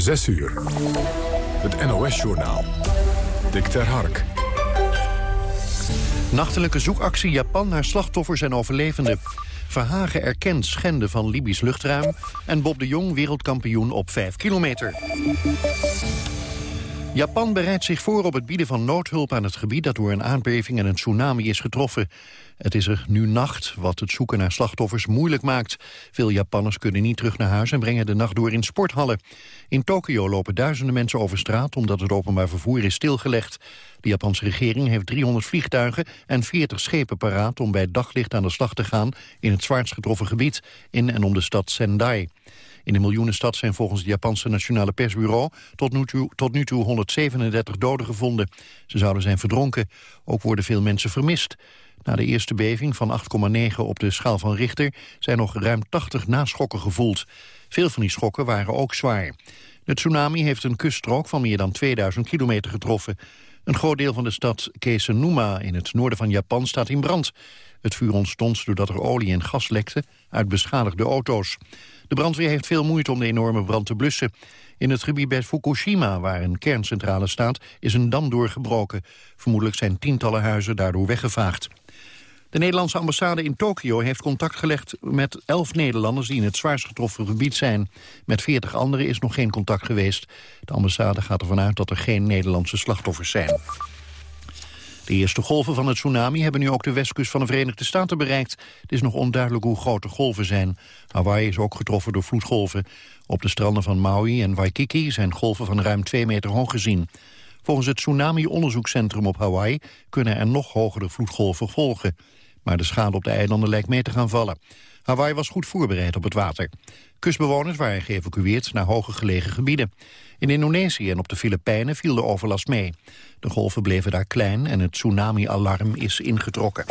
6 uur. Het NOS-journaal. Dick ter Hark. Nachtelijke zoekactie Japan naar slachtoffers en overlevenden. Verhagen erkent schenden van Libisch luchtruim... en Bob de Jong wereldkampioen op 5 kilometer. Japan bereidt zich voor op het bieden van noodhulp aan het gebied... dat door een aardbeving en een tsunami is getroffen. Het is er nu nacht, wat het zoeken naar slachtoffers moeilijk maakt. Veel Japanners kunnen niet terug naar huis en brengen de nacht door in sporthallen. In Tokio lopen duizenden mensen over straat... omdat het openbaar vervoer is stilgelegd. De Japanse regering heeft 300 vliegtuigen en 40 schepen paraat... om bij daglicht aan de slag te gaan in het zwaarst getroffen gebied... in en om de stad Sendai. In de miljoenenstad zijn volgens het Japanse Nationale Persbureau tot nu, toe, tot nu toe 137 doden gevonden. Ze zouden zijn verdronken. Ook worden veel mensen vermist. Na de eerste beving van 8,9 op de schaal van Richter zijn nog ruim 80 naschokken gevoeld. Veel van die schokken waren ook zwaar. De tsunami heeft een kuststrook van meer dan 2000 kilometer getroffen. Een groot deel van de stad Kesenuma in het noorden van Japan staat in brand. Het vuur ontstond doordat er olie en gas lekte uit beschadigde auto's. De brandweer heeft veel moeite om de enorme brand te blussen. In het gebied bij Fukushima, waar een kerncentrale staat, is een dam doorgebroken. Vermoedelijk zijn tientallen huizen daardoor weggevaagd. De Nederlandse ambassade in Tokio heeft contact gelegd met elf Nederlanders die in het zwaarst getroffen gebied zijn. Met veertig anderen is nog geen contact geweest. De ambassade gaat ervan uit dat er geen Nederlandse slachtoffers zijn. De eerste golven van het tsunami hebben nu ook de westkust van de Verenigde Staten bereikt. Het is nog onduidelijk hoe groot de golven zijn. Hawaii is ook getroffen door vloedgolven. Op de stranden van Maui en Waikiki zijn golven van ruim 2 meter hoog gezien. Volgens het Tsunami-onderzoekscentrum op Hawaii kunnen er nog hogere vloedgolven volgen. Maar de schade op de eilanden lijkt mee te gaan vallen. Hawaii was goed voorbereid op het water. Kustbewoners waren geëvacueerd naar hoger gelegen gebieden. In Indonesië en op de Filipijnen viel de overlast mee. De golven bleven daar klein en het tsunami-alarm is ingetrokken.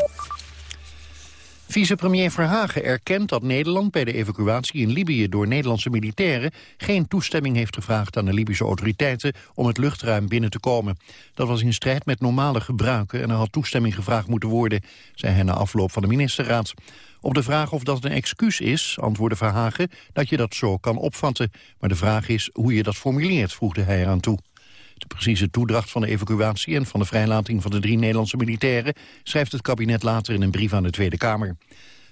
Vicepremier Verhagen erkent dat Nederland bij de evacuatie in Libië door Nederlandse militairen geen toestemming heeft gevraagd aan de Libische autoriteiten om het luchtruim binnen te komen. Dat was in strijd met normale gebruiken en er had toestemming gevraagd moeten worden, zei hij na afloop van de ministerraad. Op de vraag of dat een excuus is, antwoordde Verhagen dat je dat zo kan opvatten. Maar de vraag is hoe je dat formuleert, voegde hij eraan toe. De precieze toedracht van de evacuatie en van de vrijlating van de drie Nederlandse militairen schrijft het kabinet later in een brief aan de Tweede Kamer.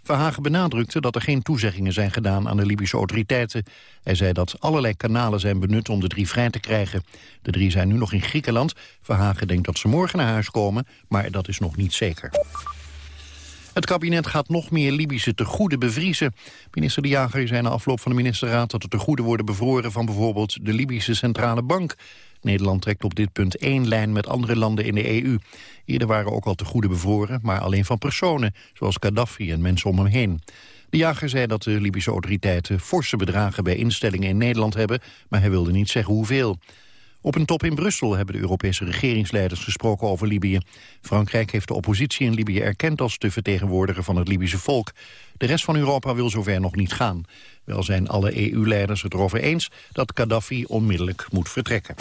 Verhagen benadrukte dat er geen toezeggingen zijn gedaan aan de Libische autoriteiten. Hij zei dat allerlei kanalen zijn benut om de drie vrij te krijgen. De drie zijn nu nog in Griekenland. Verhagen denkt dat ze morgen naar huis komen, maar dat is nog niet zeker. Het kabinet gaat nog meer Libische tegoeden bevriezen. Minister De Jager zei na afloop van de ministerraad... dat de tegoeden worden bevroren van bijvoorbeeld de Libische Centrale Bank. Nederland trekt op dit punt één lijn met andere landen in de EU. Eerder waren ook al tegoeden bevroren, maar alleen van personen... zoals Gaddafi en mensen om hem heen. De jager zei dat de Libische autoriteiten forse bedragen bij instellingen in Nederland hebben, maar hij wilde niet zeggen hoeveel. Op een top in Brussel hebben de Europese regeringsleiders gesproken over Libië. Frankrijk heeft de oppositie in Libië erkend als de vertegenwoordiger van het Libische volk. De rest van Europa wil zover nog niet gaan. Wel zijn alle EU-leiders het erover eens dat Gaddafi onmiddellijk moet vertrekken.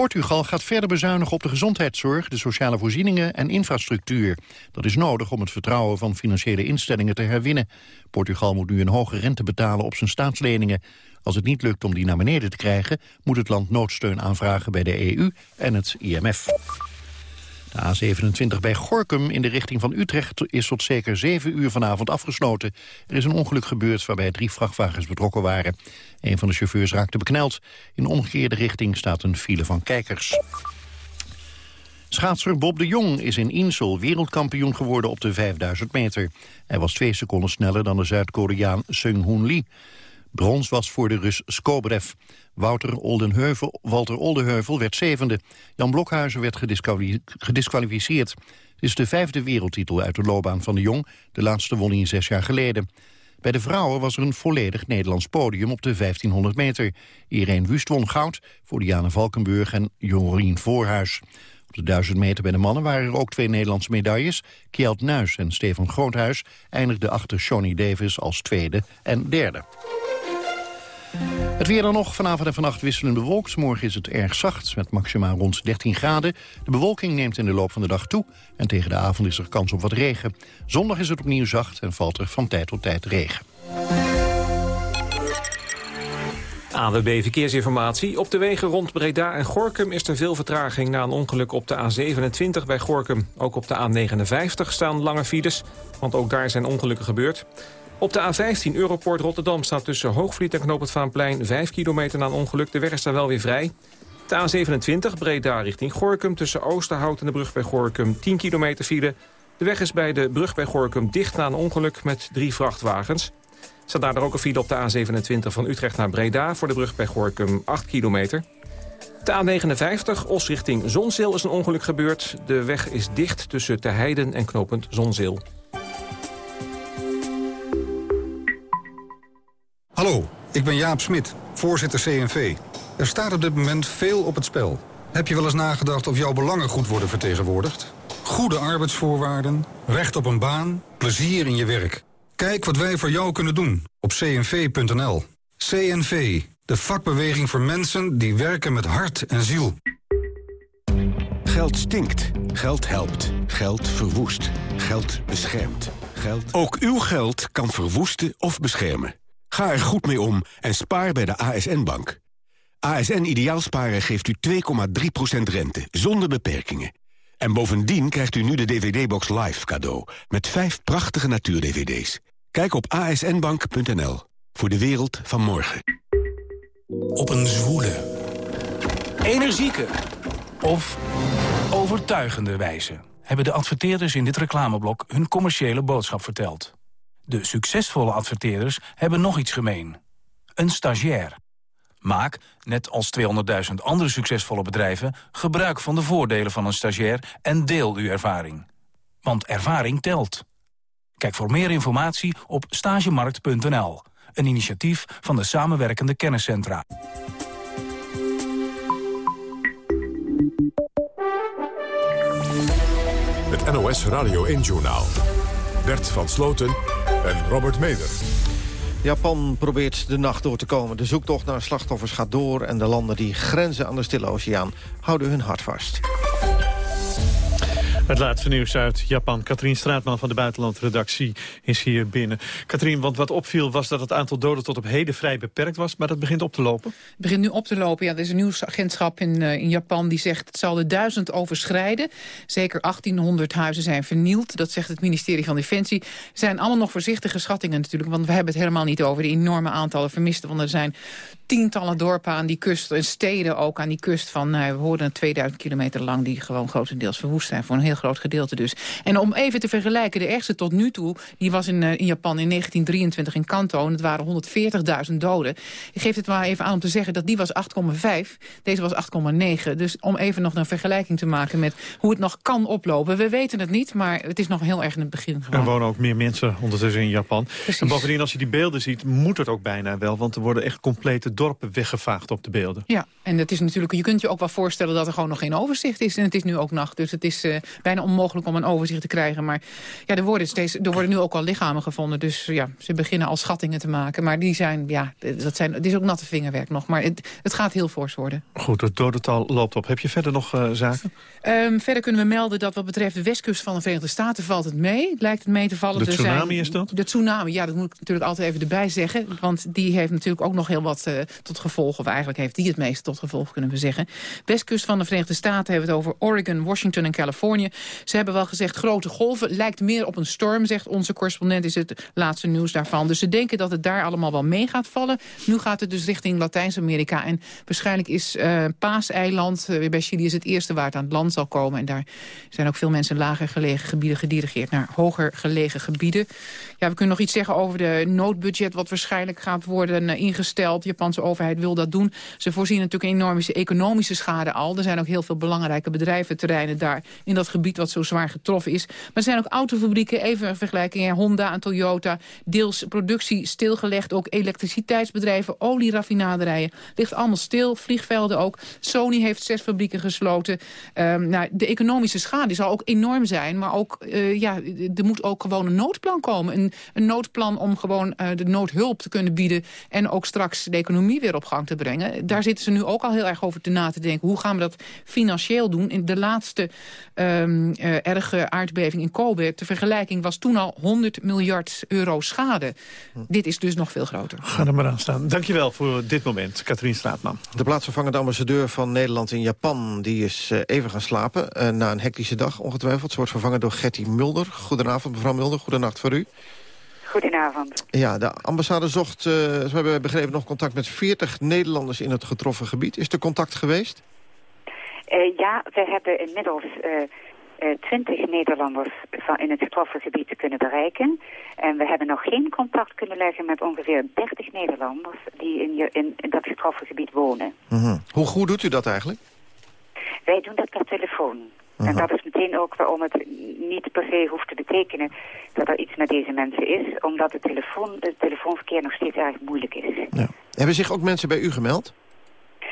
Portugal gaat verder bezuinigen op de gezondheidszorg, de sociale voorzieningen en infrastructuur. Dat is nodig om het vertrouwen van financiële instellingen te herwinnen. Portugal moet nu een hoge rente betalen op zijn staatsleningen. Als het niet lukt om die naar beneden te krijgen... moet het land noodsteun aanvragen bij de EU en het IMF. De A27 bij Gorkum in de richting van Utrecht is tot zeker 7 uur vanavond afgesloten. Er is een ongeluk gebeurd waarbij drie vrachtwagens betrokken waren. Een van de chauffeurs raakte bekneld. In omgekeerde richting staat een file van kijkers. Schaatser Bob de Jong is in Insel wereldkampioen geworden op de 5000 meter. Hij was twee seconden sneller dan de Zuid-Koreaan Seung-Hoon Lee. Brons was voor de Rus Skobrev. Wouter Oldenheuvel, Walter Oldenheuvel werd zevende. Jan Blokhuizen werd gedisqualificeerd. Het is de vijfde wereldtitel uit de loopbaan van de Jong. De laatste won hij zes jaar geleden. Bij de vrouwen was er een volledig Nederlands podium op de 1500 meter. Irene Wust won goud voor Diana Valkenburg en Jorien Voorhuis. Op de 1000 meter bij de mannen waren er ook twee Nederlandse medailles. Kjeld Nuis en Stefan Groothuis eindigden achter Johnny Davis als tweede en derde. Het weer dan nog. Vanavond en vannacht wisselen bewolkt. Morgen is het erg zacht, met maximaal rond 13 graden. De bewolking neemt in de loop van de dag toe. En tegen de avond is er kans op wat regen. Zondag is het opnieuw zacht en valt er van tijd tot tijd regen. AWB Verkeersinformatie. Op de wegen rond Breda en Gorkum is er veel vertraging... na een ongeluk op de A27 bij Gorkum. Ook op de A59 staan lange files, want ook daar zijn ongelukken gebeurd. Op de A15 Europoort Rotterdam staat tussen Hoogvliet en Knoop Vaanplein... 5 kilometer na een ongeluk. De weg is daar wel weer vrij. De A27 Breda richting Gorkum tussen Oosterhout en de brug bij Gorkum... 10 kilometer file. De weg is bij de brug bij Gorkum dicht na een ongeluk met drie vrachtwagens. Staat daar ook een file op de A27 van Utrecht naar Breda... voor de brug bij Gorkum 8 kilometer. De A59, Os richting Zonzeel, is een ongeluk gebeurd. De weg is dicht tussen Te Heiden en knooppunt Zonzeel. Hallo, ik ben Jaap Smit, voorzitter CNV. Er staat op dit moment veel op het spel. Heb je wel eens nagedacht of jouw belangen goed worden vertegenwoordigd? Goede arbeidsvoorwaarden, recht op een baan, plezier in je werk. Kijk wat wij voor jou kunnen doen op cnv.nl. CNV, de vakbeweging voor mensen die werken met hart en ziel. Geld stinkt. Geld helpt. Geld verwoest. Geld beschermt. Geld... Ook uw geld kan verwoesten of beschermen. Ga er goed mee om en spaar bij de ASN-bank. ASN Ideaalsparen geeft u 2,3% rente, zonder beperkingen. En bovendien krijgt u nu de DVD-box Live cadeau... met vijf prachtige natuur-DVD's. Kijk op asnbank.nl voor de wereld van morgen. Op een zwoele, energieke of overtuigende wijze... hebben de adverteerders in dit reclameblok hun commerciële boodschap verteld. De succesvolle adverteerders hebben nog iets gemeen. Een stagiair. Maak, net als 200.000 andere succesvolle bedrijven... gebruik van de voordelen van een stagiair en deel uw ervaring. Want ervaring telt. Kijk voor meer informatie op stagemarkt.nl. Een initiatief van de samenwerkende kenniscentra. Het NOS Radio 1-journaal. Bert van Sloten en Robert Meder. Japan probeert de nacht door te komen. De zoektocht naar slachtoffers gaat door... en de landen die grenzen aan de Stille Oceaan houden hun hart vast. Het laatste nieuws uit Japan. Katrien Straatman van de buitenlandredactie is hier binnen. Katrien, want wat opviel was dat het aantal doden tot op heden vrij beperkt was... maar dat begint op te lopen. Het begint nu op te lopen, ja. Er is een nieuwsagentschap in, uh, in Japan die zegt... het zal de duizend overschrijden. Zeker 1800 huizen zijn vernield. Dat zegt het ministerie van Defensie. Er zijn allemaal nog voorzichtige schattingen natuurlijk... want we hebben het helemaal niet over de enorme aantallen vermisten. Want er zijn tientallen dorpen aan die kust en steden ook aan die kust van... Nou, we hoorden 2000 kilometer lang die gewoon grotendeels verwoest zijn... voor een heel groot gedeelte dus. En om even te vergelijken, de ergste tot nu toe... die was in, uh, in Japan in 1923 in Kanto en het waren 140.000 doden. Ik geef het maar even aan om te zeggen dat die was 8,5. Deze was 8,9. Dus om even nog een vergelijking te maken met hoe het nog kan oplopen. We weten het niet, maar het is nog heel erg in het begin gewoon. Er wonen ook meer mensen ondertussen in Japan. Precies. En bovendien, als je die beelden ziet, moet het ook bijna wel. Want er worden echt complete dorpen weggevaagd op de beelden. Ja, en het is natuurlijk, je kunt je ook wel voorstellen dat er gewoon nog geen overzicht is. En het is nu ook nacht, dus het is uh, bijna onmogelijk om een overzicht te krijgen. Maar ja, er, worden steeds, er worden nu ook al lichamen gevonden. Dus ja, ze beginnen al schattingen te maken. Maar die zijn, ja, dat zijn, het is ook natte vingerwerk nog. Maar het, het gaat heel fors worden. Goed, het dodental loopt op. Heb je verder nog uh, zaken? Um, verder kunnen we melden dat wat betreft de westkust van de Verenigde Staten valt het mee. Lijkt het mee te vallen. De er tsunami zijn, is dat? De tsunami, ja, dat moet ik natuurlijk altijd even erbij zeggen. Want die heeft natuurlijk ook nog heel wat uh, tot gevolg. Of eigenlijk heeft die het meeste tot gevolg, kunnen we zeggen. Westkust van de Verenigde Staten hebben het over Oregon, Washington en Californië. Ze hebben wel gezegd grote golven. Lijkt meer op een storm, zegt onze correspondent. Is het laatste nieuws daarvan. Dus ze denken dat het daar allemaal wel mee gaat vallen. Nu gaat het dus richting Latijns-Amerika. En waarschijnlijk is uh, Paaseiland, uh, bij Chili is het eerste waar het aan het land zal komen. En daar zijn ook veel mensen lager gelegen gebieden gedirigeerd naar hoger gelegen gebieden. Ja, we kunnen nog iets zeggen over de noodbudget wat waarschijnlijk gaat worden uh, ingesteld. De Japanse overheid wil dat doen. Ze voorzien natuurlijk een enorme economische schade al. Er zijn ook heel veel belangrijke bedrijventerreinen daar in dat gebied wat zo zwaar getroffen is. Maar er zijn ook autofabrieken, even een vergelijking, Honda en Toyota, deels productie stilgelegd, ook elektriciteitsbedrijven, olieraffinaderijen, ligt allemaal stil, vliegvelden ook. Sony heeft zes fabrieken gesloten. Um, nou, de economische schade zal ook enorm zijn, maar ook, uh, ja, er moet ook gewoon een noodplan komen. Een, een noodplan om gewoon uh, de noodhulp te kunnen bieden en ook straks de economie weer op gang te brengen. Daar zitten ze nu ook al heel erg over te na te denken. Hoe gaan we dat financieel doen? In de laatste uh, um, erge aardbeving in Kobe... ter vergelijking was toen al 100 miljard euro schade. Dit is dus nog veel groter. Ga er maar aan staan. Dankjewel voor dit moment, Katrien Straatman. De plaatsvervangende ambassadeur van Nederland in Japan... die is even gaan slapen na een hectische dag ongetwijfeld. Ze wordt vervangen door Gertie Mulder. Goedenavond, mevrouw Mulder. Goedenacht voor u. Goedenavond. Ja, de ambassade zocht, uh, we hebben begrepen, nog contact met 40 Nederlanders in het getroffen gebied. Is er contact geweest? Uh, ja, we hebben inmiddels uh, 20 Nederlanders van in het getroffen gebied kunnen bereiken. En we hebben nog geen contact kunnen leggen met ongeveer 30 Nederlanders die in, in, in dat getroffen gebied wonen. -huh. Hoe goed doet u dat eigenlijk? Wij doen dat per telefoon. En dat is meteen ook waarom het niet per se hoeft te betekenen dat er iets met deze mensen is. Omdat het, telefoon, het telefoonverkeer nog steeds erg moeilijk is. Ja. Hebben zich ook mensen bij u gemeld?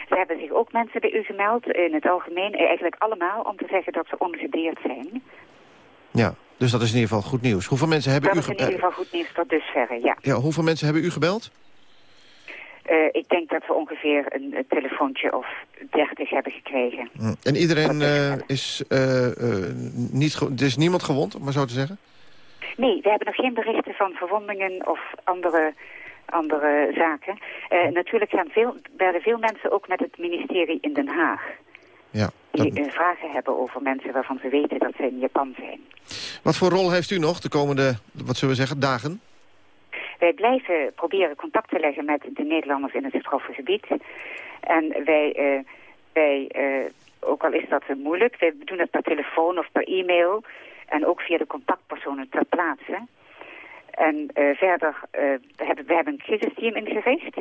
Er hebben zich ook mensen bij u gemeld, in het algemeen, eigenlijk allemaal, om te zeggen dat ze ongedeerd zijn. Ja, dus dat is in ieder geval goed nieuws. Hoeveel mensen hebben dat u... Dat is in ieder geval goed nieuws tot dusverre, ja. Ja, hoeveel mensen hebben u gebeld? Uh, ik denk dat we ongeveer een, een, telefoontje of dertig hebben gekregen. Hm. En iedereen uh, is, uh, niet er is niemand gewond, om maar zo te zeggen? Nee, we hebben nog geen berichten van verwondingen of andere, andere zaken. natuurlijk gaan veel, werden veel mensen ook met het ministerie in Den Haag. Ja, dat... Die vragen hebben over mensen waarvan ze weten dat ze in Japan zijn. Wat voor rol heeft u nog de komende, wat zullen we zeggen, dagen? Wij blijven proberen contact te leggen met de Nederlanders in het getroffen gebied. En wij, uh, wij ook al is dat moeilijk, wij doen het per telefoon of per e-mail. En ook via de contactpersonen ter plaatse. En uh, verder, we, hebben, we hebben een crisisteam ingericht.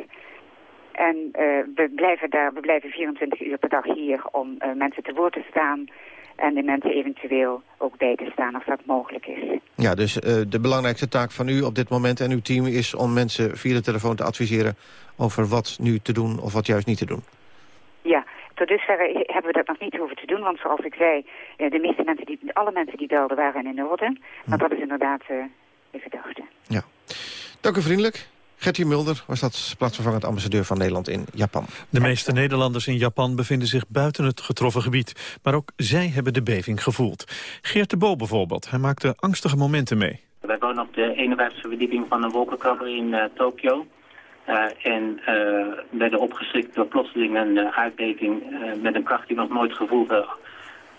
En we, blijven daar, we blijven 24 uur per dag hier om mensen te woord te staan en de mensen eventueel ook bij te staan als dat mogelijk is. Ja, dus uh, de belangrijkste taak van u op dit moment en uw team is om mensen via de telefoon te adviseren over wat nu te doen of wat juist niet te doen. Ja, tot dusver hebben we dat nog niet hoeven te doen, want zoals ik zei, de meeste mensen die, alle mensen die belden waren in orde. Maar dat is inderdaad uh, de gedachte. Ja. Dank u vriendelijk. Gertie Mulder was dat plaatsvervangend ambassadeur van Nederland in Japan. De meeste Nederlanders in Japan bevinden zich buiten het getroffen gebied. Maar ook zij hebben de beving gevoeld. Geert de Bo bijvoorbeeld, hij maakte angstige momenten mee. Wij wonen op de 51e verdieping van een wolkenkrabber in uh, Tokio. Uh, en uh, werden opgeschrikt door plotseling een aardbeving met een kracht die we nog nooit gevoeld.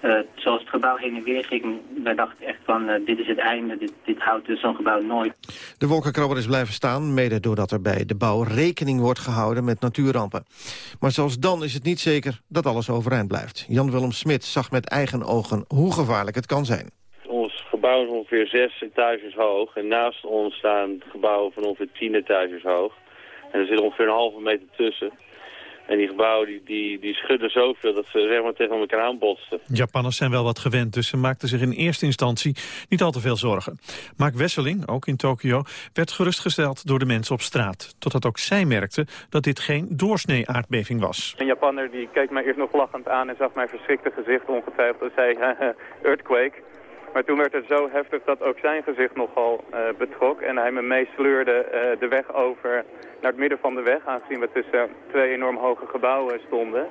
Uh, zoals het gebouw heen en weer ging, wij dachten echt van uh, dit is het einde, dit, dit houdt dus zo'n gebouw nooit. De wolkenkrabber is blijven staan, mede doordat er bij de bouw rekening wordt gehouden met natuurrampen. Maar zelfs dan is het niet zeker dat alles overeind blijft. Jan-Willem Smit zag met eigen ogen hoe gevaarlijk het kan zijn. Ons gebouw is ongeveer zes etages hoog en naast ons staan gebouwen van ongeveer tien etages hoog. En er zit ongeveer een halve meter tussen. En die gebouwen die, die, die schudden zoveel dat ze zeg maar, tegen elkaar aanbotsten. Japanners zijn wel wat gewend, dus ze maakten zich in eerste instantie niet al te veel zorgen. Mark Wesseling, ook in Tokio, werd gerustgesteld door de mensen op straat. Totdat ook zij merkten dat dit geen doorsnee-aardbeving was. Een Japanner die keek mij eerst nog lachend aan en zag mijn verschrikte gezicht ongetwijfeld en zei earthquake. Maar toen werd het zo heftig dat ook zijn gezicht nogal uh, betrok. En hij me meesleurde uh, de weg over naar het midden van de weg. Aangezien we tussen twee enorm hoge gebouwen stonden.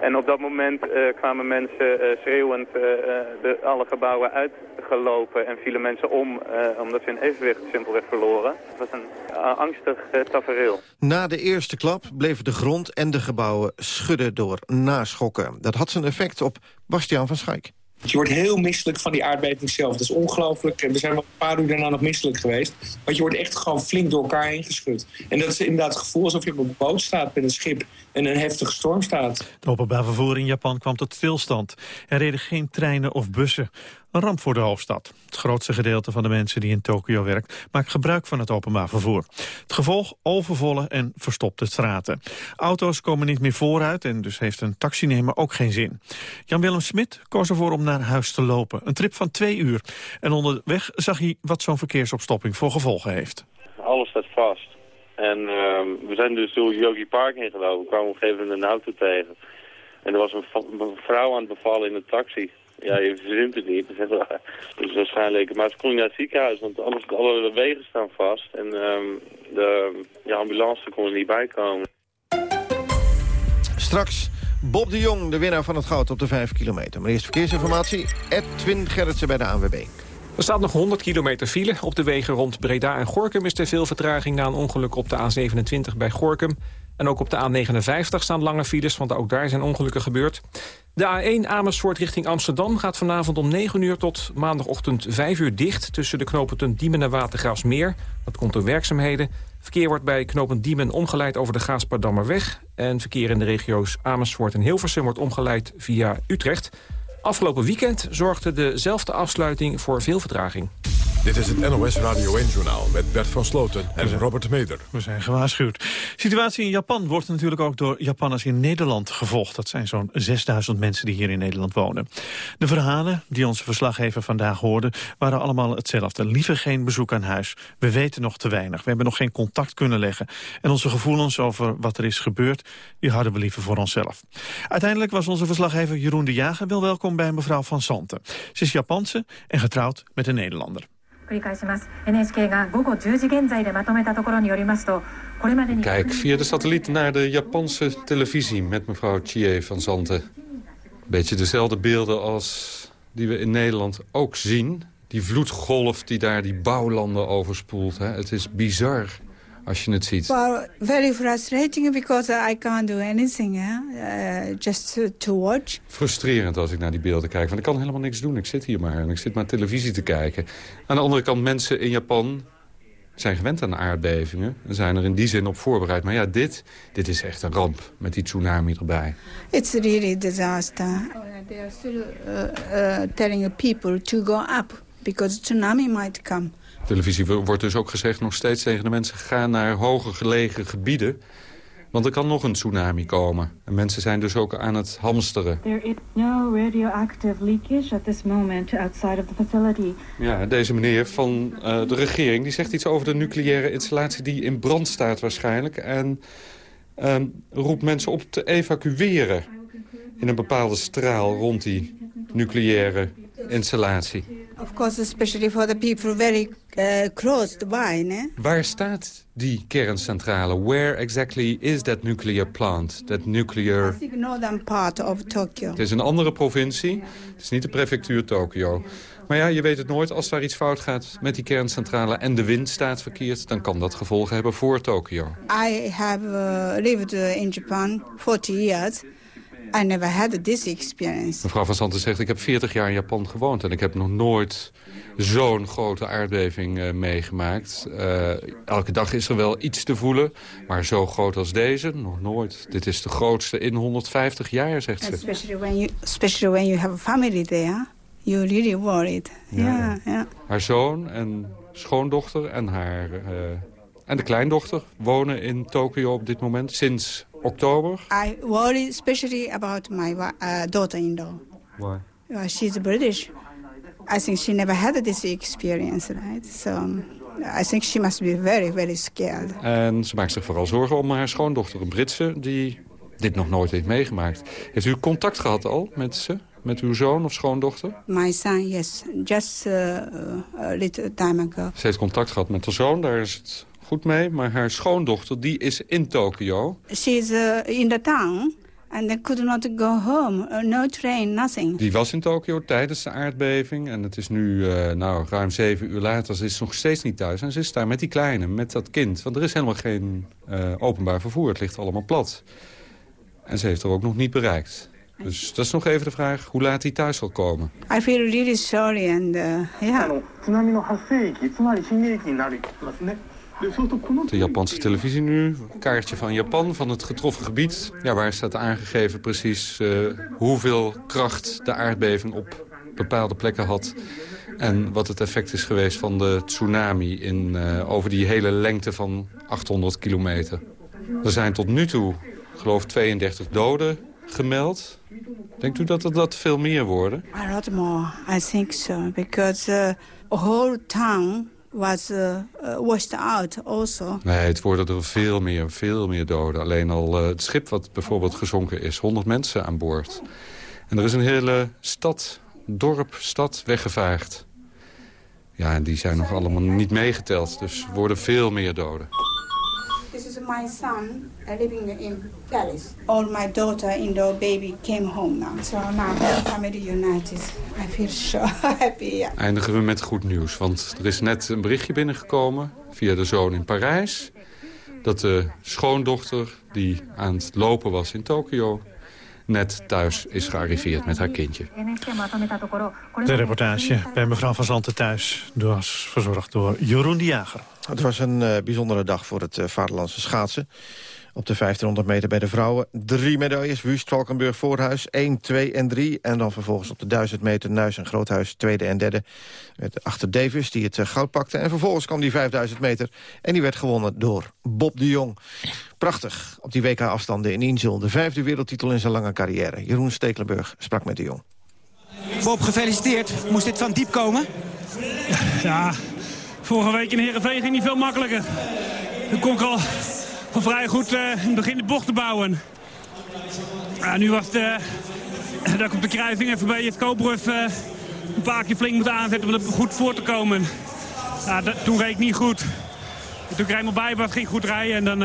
En op dat moment uh, kwamen mensen schreeuwend de, alle gebouwen uitgelopen. En vielen mensen om omdat ze hun evenwicht simpelweg verloren. Het was een angstig tafereel. Na de eerste klap bleven de grond en de gebouwen schudden door naschokken. Dat had zijn effect op Bastiaan van Schaik. Je wordt heel misselijk van die aardbeving zelf. Dat is ongelooflijk. We zijn wel een paar uur daarna nog misselijk geweest. Want je wordt echt gewoon flink door elkaar heen geschud. En dat is inderdaad het gevoel alsof je op een boot staat met een schip en een heftige storm staat. Het openbaar vervoer in Japan kwam tot stilstand. Er reden geen treinen of bussen. Een ramp voor de hoofdstad. Het grootste gedeelte van de mensen die in Tokio werkt... maakt gebruik van het openbaar vervoer. Het gevolg overvolle en verstopte straten. Auto's komen niet meer vooruit en dus heeft een taxinemer ook geen zin. Jan-Willem Smit koos ervoor om naar huis te lopen. Een trip van twee uur. En onderweg zag hij wat zo'n verkeersopstopping voor gevolgen heeft. Alles staat vast. En uh, we zijn dus door Yogi Park ingelopen. We kwamen op een gegeven moment een auto tegen. En er was een, een vrouw aan het bevallen in een taxi. Ja, je verzint het niet. Dus waarschijnlijk. Maar ze kon niet naar het ziekenhuis, want alles, alle wegen staan vast. En um, de ja, ambulance kon er niet bij komen. Straks Bob de Jong, de winnaar van het goud op de 5 kilometer. Maar eerst verkeersinformatie. Edwin Gerritsen bij de ANWB. Er staat nog 100 kilometer file. Op de wegen rond Breda en Gorkum is er veel vertraging... na een ongeluk op de A27 bij Gorkum. En ook op de A59 staan lange files, want ook daar zijn ongelukken gebeurd. De A1 Amersfoort richting Amsterdam gaat vanavond om 9 uur tot maandagochtend 5 uur dicht... tussen de knooppunten Diemen en Watergraafsmeer. Dat komt door werkzaamheden. Verkeer wordt bij knooppunt Diemen omgeleid over de Gaasperdammerweg. En verkeer in de regio's Amersfoort en Hilversum wordt omgeleid via Utrecht. Afgelopen weekend zorgde dezelfde afsluiting voor veel vertraging. Dit is het NOS Radio 1-journaal met Bert van Sloten en Robert Meder. We zijn gewaarschuwd. De situatie in Japan wordt natuurlijk ook door Japanners in Nederland gevolgd. Dat zijn zo'n 6000 mensen die hier in Nederland wonen. De verhalen die onze verslaggever vandaag hoorde... waren allemaal hetzelfde. Liever geen bezoek aan huis. We weten nog te weinig. We hebben nog geen contact kunnen leggen. En onze gevoelens over wat er is gebeurd... die houden we liever voor onszelf. Uiteindelijk was onze verslaggever Jeroen de Jager wel welkom bij mevrouw Van Santen. Ze is Japanse en getrouwd met een Nederlander. Kijk via de satelliet naar de Japanse televisie met mevrouw Chie van Zanten. Beetje dezelfde beelden als die we in Nederland ook zien. Die vloedgolf die daar die bouwlanden overspoelt. Hè. Het is bizar als je het ziet? Well, very frustrating because I can't do anything, uh, just to watch. Frustrerend als ik naar die beelden kijk, want ik kan helemaal niks doen. Ik zit hier maar en ik zit maar televisie te kijken. Aan de andere kant, mensen in Japan zijn gewend aan aardbevingen. En zijn er in die zin op voorbereid. Maar ja, dit, dit is echt een ramp met die tsunami erbij. It's really disaster. Oh, they are still uh, uh, telling people to go up because tsunami might come televisie wordt dus ook gezegd nog steeds tegen de mensen... ga naar hoger gelegen gebieden, want er kan nog een tsunami komen. En mensen zijn dus ook aan het hamsteren. There is no radioactive leakage at this moment outside of the facility. Ja, deze meneer van uh, de regering die zegt iets over de nucleaire installatie... die in brand staat waarschijnlijk. En uh, roept mensen op te evacueren in een bepaalde straal rond die nucleaire installatie. Of course, especially for the people very uh, close by. Ne? Waar staat die kerncentrale? Where exactly is that nuclear plant? That nuclear... Northern part of Tokyo. Het is een andere provincie. Het is niet de prefectuur Tokyo. Maar ja, je weet het nooit. Als daar iets fout gaat met die kerncentrale en de wind staat verkeerd... dan kan dat gevolgen hebben voor Tokyo. I have uh, lived in Japan 40 years. I never had this experience. Mevrouw Van Santen zegt, ik heb 40 jaar in Japan gewoond... en ik heb nog nooit zo'n grote aardbeving uh, meegemaakt. Uh, elke dag is er wel iets te voelen, maar zo groot als deze, nog nooit. Dit is de grootste in 150 jaar, zegt ze. Especially when you, especially when you have a family there, you're really worried. Ja, ja. Haar zoon en schoondochter en haar... Uh, en de kleindochter wonen in Tokio op dit moment sinds oktober. I worry especially about my uh, daughter-in-law. Why? Uh, she's British. I think she never had this experience, right? So I think she must be very, very scared. En ze maakt zich vooral zorgen om haar schoondochter, een Britse, die dit nog nooit heeft meegemaakt. Heeft u contact gehad al met ze? Met uw zoon of schoondochter? My son, yes. Just uh, a little time ago. Ze heeft contact gehad met haar zoon, daar is het goed mee. Maar haar schoondochter, die is in Tokio. She's uh, in the town. And they could not go home. Uh, no train, nothing. Die was in Tokio tijdens de aardbeving. En het is nu uh, nou, ruim zeven uur later. Ze is nog steeds niet thuis. En ze is daar met die kleine, met dat kind. Want er is helemaal geen uh, openbaar vervoer. Het ligt allemaal plat. En ze heeft er ook nog niet bereikt. Dus dat is nog even de vraag hoe laat hij thuis zal komen. I feel really sorry and uh, yeah. De Japanse televisie nu, kaartje van Japan, van het getroffen gebied. Ja, waar staat aangegeven precies uh, hoeveel kracht de aardbeving op bepaalde plekken had. En wat het effect is geweest van de tsunami in, uh, over die hele lengte van 800 kilometer. Er zijn tot nu toe, geloof 32 doden gemeld. Denkt u dat er dat veel meer worden? A lot more, I think so. Because the uh, whole town was uh, washed out also. Nee, het worden er veel meer, veel meer doden. Alleen al uh, het schip wat bijvoorbeeld gezonken is, 100 mensen aan boord. En er is een hele stad, dorp, stad weggevaagd. Ja, en die zijn nog allemaal niet meegeteld. Dus worden veel meer doden. My son living in Paris. All my daughter in the baby came home now. So now the family united. I feel so happy. Yeah. Eindigen we met goed nieuws. Want er is net een berichtje binnengekomen via de zoon in Parijs... dat de schoondochter die aan het lopen was in Tokio net thuis is gearriveerd met haar kindje. De reportage bij mevrouw van Zanten thuis was verzorgd door Jeroen de Jager. Het was een uh, bijzondere dag voor het uh, vaderlandse schaatsen. Op de 1500 meter bij de vrouwen. Drie medailles, Wust, Valkenburg, Voorhuis, 1, 2 en 3. En dan vervolgens op de 1000 meter Nuis en Groothuis, tweede en derde. Met achter Davis, die het uh, goud pakte. En vervolgens kwam die 5000 meter. En die werd gewonnen door Bob de Jong. Prachtig, op die WK-afstanden in Inzul. De vijfde wereldtitel in zijn lange carrière. Jeroen Stekelenburg sprak met de Jong. Bob, gefeliciteerd. Moest dit van diep komen? Ja, vorige week in Heerenveen ging niet veel makkelijker. Toen kon ik al, al vrij goed uh, in het begin de bocht te bouwen. Nu was het uh, dat ik op de kruising even bij het Koopbrug uh, een paar keer flink moet aanzetten om er goed voor te komen. Dat, toen reed ik niet goed. En toen kreeg ik mijn bijbad, ging goed rijden en dan,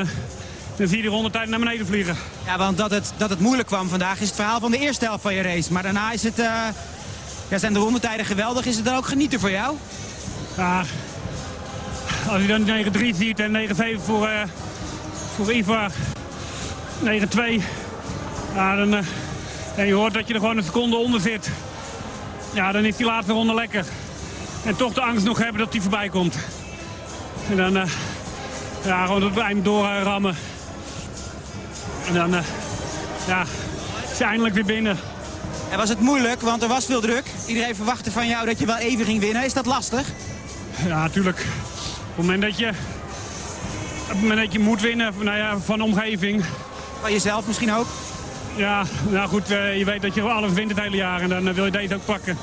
dan zie je de rondetijd naar beneden vliegen. Ja, want dat het, dat het moeilijk kwam vandaag is het verhaal van de eerste helft van je race. Maar daarna is het, ja, zijn de rondetijden geweldig. Is het dan ook genieten voor jou? Ja, als je dan 9-3 ziet en 9-7 voor, uh, voor Ivar, 9-2, ja, dan, uh, en je hoort dat je er gewoon een seconde onder zit. Ja, dan is die laatste ronde lekker. En toch de angst nog hebben dat die voorbij komt. En dan uh, ja, gewoon tot het einde doorrammen. en dan ja, is je eindelijk weer binnen. En was het moeilijk, want er was veel druk. Iedereen verwachtte van jou dat je wel even ging winnen. Is dat lastig? Ja, natuurlijk. Op het moment dat je, op het moment dat je moet winnen nou ja, van de omgeving. Van jezelf misschien ook? Ja, nou goed, uh, je weet dat je alles wint het hele jaar. En dan uh, wil je deze ook pakken.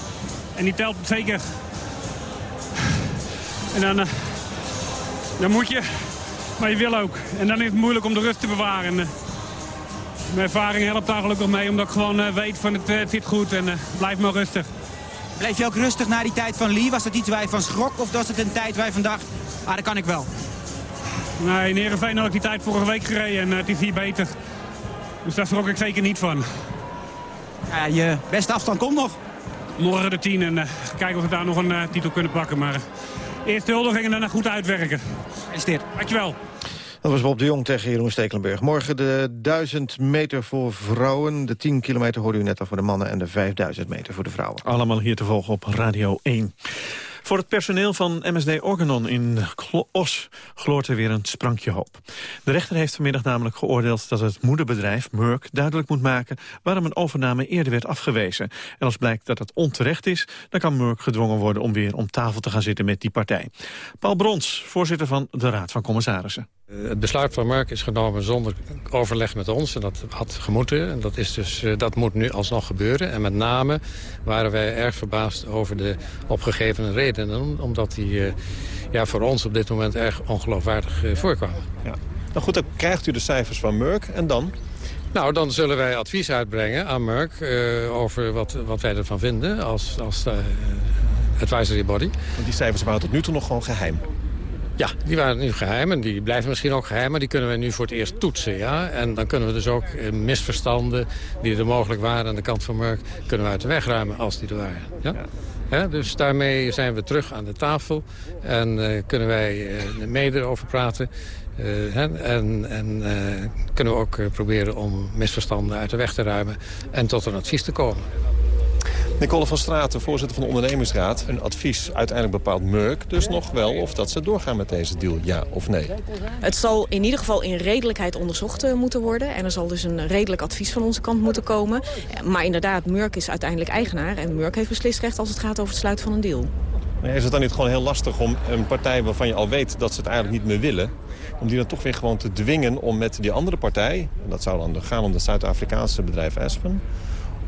En die telt zeker. En dan, uh, dan moet je, maar je wil ook. En dan is het moeilijk om de rust te bewaren. En, mijn ervaring helpt daar gelukkig mee, omdat ik gewoon weet van het, het zit goed en blijf maar rustig. Bleef je ook rustig na die tijd van Lee? Was dat iets waar je van schrok of was het een tijd waar je van dacht, ah, dat kan ik wel? Nee, in Heerenveen had ik die tijd vorige week gereden en uh, het is hier beter. Dus daar schrok ik zeker niet van. Ja, je beste afstand komt nog. Morgen de 10 en uh, kijken of we daar nog een uh, titel kunnen pakken. Maar eerst de huldiging en daarna goed uitwerken. Gefeliciteerd. Dankjewel. Dat was Bob de Jong tegen Jeroen Stekelenburg. Morgen de 1000 meter voor vrouwen. De 10 kilometer hoorde u net al voor de mannen... en de 5000 meter voor de vrouwen. Allemaal hier te volgen op Radio 1. Voor het personeel van MSD Organon in Os gloort er weer een sprankje hoop. De rechter heeft vanmiddag namelijk geoordeeld dat het moederbedrijf Merck duidelijk moet maken waarom een overname eerder werd afgewezen. En als blijkt dat het onterecht is, dan kan Merck gedwongen worden om weer om tafel te gaan zitten met die partij. Paul Brons, voorzitter van de Raad van Commissarissen. Het besluit van Merck is genomen zonder overleg met ons. En dat had gemoeten. En dat, is dus, dat moet nu alsnog gebeuren. En met name waren wij erg verbaasd over de opgegeven redenen. Omdat die ja, voor ons op dit moment erg ongeloofwaardig voorkwamen. Ja. Nou goed, dan krijgt u de cijfers van Merck. En dan? Nou, dan zullen wij advies uitbrengen aan Merck uh, over wat, wat wij ervan vinden als, als uh, advisory body. Want die cijfers waren tot nu toe nog gewoon geheim. Ja, die waren nu geheim en die blijven misschien ook geheim... maar die kunnen we nu voor het eerst toetsen. Ja? En dan kunnen we dus ook misverstanden die er mogelijk waren... aan de kant van Merck, kunnen we uit de weg ruimen als die er waren. Ja? ja? dus daarmee zijn we terug aan de tafel en uh, kunnen wij uh, mede over praten... Uh, en, en kunnen we ook proberen om misverstanden uit de weg te ruimen... en tot een advies te komen. Nicole van Straten, voorzitter van de ondernemersraad. Een advies uiteindelijk bepaalt Merck dus nog wel of dat ze doorgaan met deze deal, ja of nee? Het zal in ieder geval in redelijkheid onderzocht uh, moeten worden. En er zal dus een redelijk advies van onze kant moeten komen. Maar inderdaad, Merck is uiteindelijk eigenaar. En Merck heeft beslistrecht als het gaat over het sluiten van een deal. Is het dan niet gewoon heel lastig om een partij waarvan je al weet dat ze het eigenlijk niet meer willen... om die dan toch weer gewoon te dwingen om met die andere partij... dat zou dan gaan om het Zuid-Afrikaanse bedrijf Aspen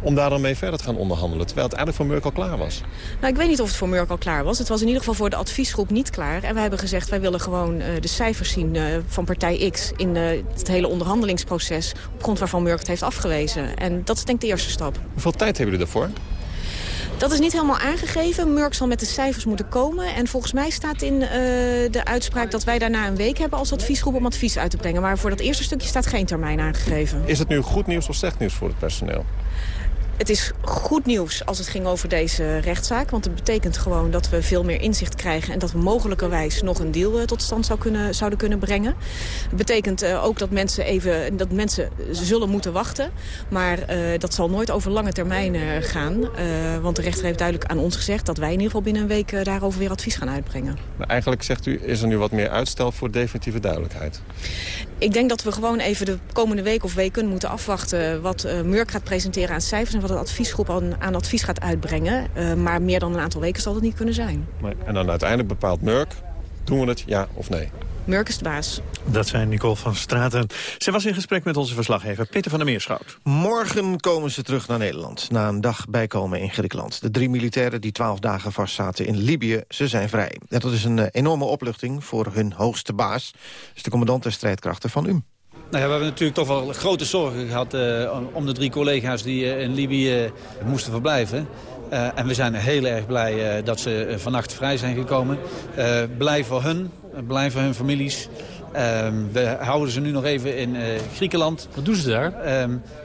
om daar dan mee verder te gaan onderhandelen. Terwijl het eigenlijk voor Merck al klaar was. Nou, ik weet niet of het voor Merck al klaar was. Het was in ieder geval voor de adviesgroep niet klaar. En wij hebben gezegd, wij willen gewoon uh, de cijfers zien uh, van partij X... in uh, het hele onderhandelingsproces, op grond waarvan Merck het heeft afgewezen. En dat is denk ik de eerste stap. Hoeveel tijd hebben jullie daarvoor? Dat is niet helemaal aangegeven. Murk zal met de cijfers moeten komen. En volgens mij staat in uh, de uitspraak dat wij daarna een week hebben als adviesgroep om advies uit te brengen. Maar voor dat eerste stukje staat geen termijn aangegeven. Is het nu goed nieuws of slecht nieuws voor het personeel? Het is goed nieuws als het ging over deze rechtszaak. Want het betekent gewoon dat we veel meer inzicht krijgen... en dat we mogelijkerwijs nog een deal eh, tot stand zou kunnen, zouden kunnen brengen. Het betekent uh, ook dat mensen, even, dat mensen zullen moeten wachten. Maar uh, dat zal nooit over lange termijn gaan. Uh, want de rechter heeft duidelijk aan ons gezegd... dat wij in ieder geval binnen een week daarover weer advies gaan uitbrengen. Maar eigenlijk zegt u, is er nu wat meer uitstel voor definitieve duidelijkheid? Ik denk dat we gewoon even de komende week of weken moeten afwachten... wat Murk gaat presenteren aan cijfers... en wat de adviesgroep aan, aan advies gaat uitbrengen. Uh, maar meer dan een aantal weken zal het niet kunnen zijn. En dan uiteindelijk bepaalt Merck, doen we het ja of nee? Murk is de baas. Dat zijn Nicole van Straten. Zij was in gesprek met onze verslaggever Peter van der Meerschout. Morgen komen ze terug naar Nederland, na een dag bijkomen in Griekenland. De drie militairen die twaalf dagen vastzaten in Libië, ze zijn vrij. En dat is een eh, enorme opluchting voor hun hoogste baas. is de commandant der strijdkrachten van UM. Nou ja, we hebben natuurlijk toch wel grote zorgen gehad uh, om de drie collega's die uh, in Libië uh, moesten verblijven. en we zijn heel erg blij dat ze vannacht vrij zijn gekomen. blij voor hun, blij voor hun families. Ehm, we houden ze nu nog even in Griekenland. Wat doen ze daar?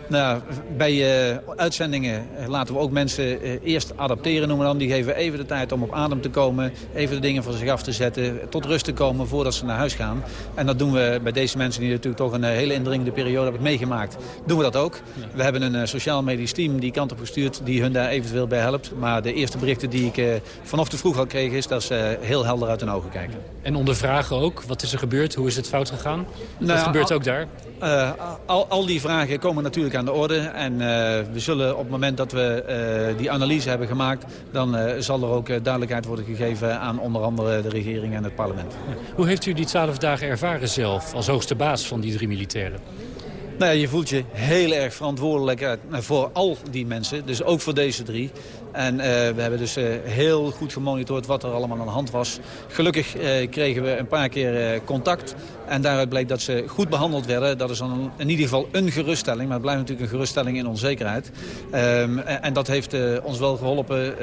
Nou, bij uh, uitzendingen laten we ook mensen uh, eerst adapteren, noemen dan. Die geven even de tijd om op adem te komen, even de dingen van zich af te zetten, tot rust te komen voordat ze naar huis gaan. En dat doen we bij deze mensen die natuurlijk toch een uh, hele indringende periode hebben meegemaakt. Doen we dat ook. We hebben een sociaal medisch team die kant op gestuurd, die hun daar eventueel bij helpt. Maar de eerste berichten die ik vanochtend vroeg al kreeg, is dat ze heel helder uit hun ogen kijken. En ondervragen ook, wat is er gebeurd, hoe is het fout gegaan? Nou, wat gebeurt al, ook daar? al, al die vragen komen natuurlijk aan de orde. En uh, we zullen op het moment dat we uh, die analyse hebben gemaakt... dan uh, zal er ook duidelijkheid worden gegeven aan onder andere de regering en het parlement. Ja. Hoe heeft u die twaalf dagen ervaren zelf als hoogste baas van die drie militairen? Nou ja, je voelt je heel erg verantwoordelijk voor al die mensen. Dus ook voor deze drie. En uh, we hebben dus uh, heel goed gemonitord wat er allemaal aan de hand was. Gelukkig uh, kregen we een paar keer contact. En daaruit bleek dat ze goed behandeld werden. Dat is dan in ieder geval een geruststelling. Maar het blijft natuurlijk een geruststelling in onzekerheid. Um, en dat heeft ons wel geholpen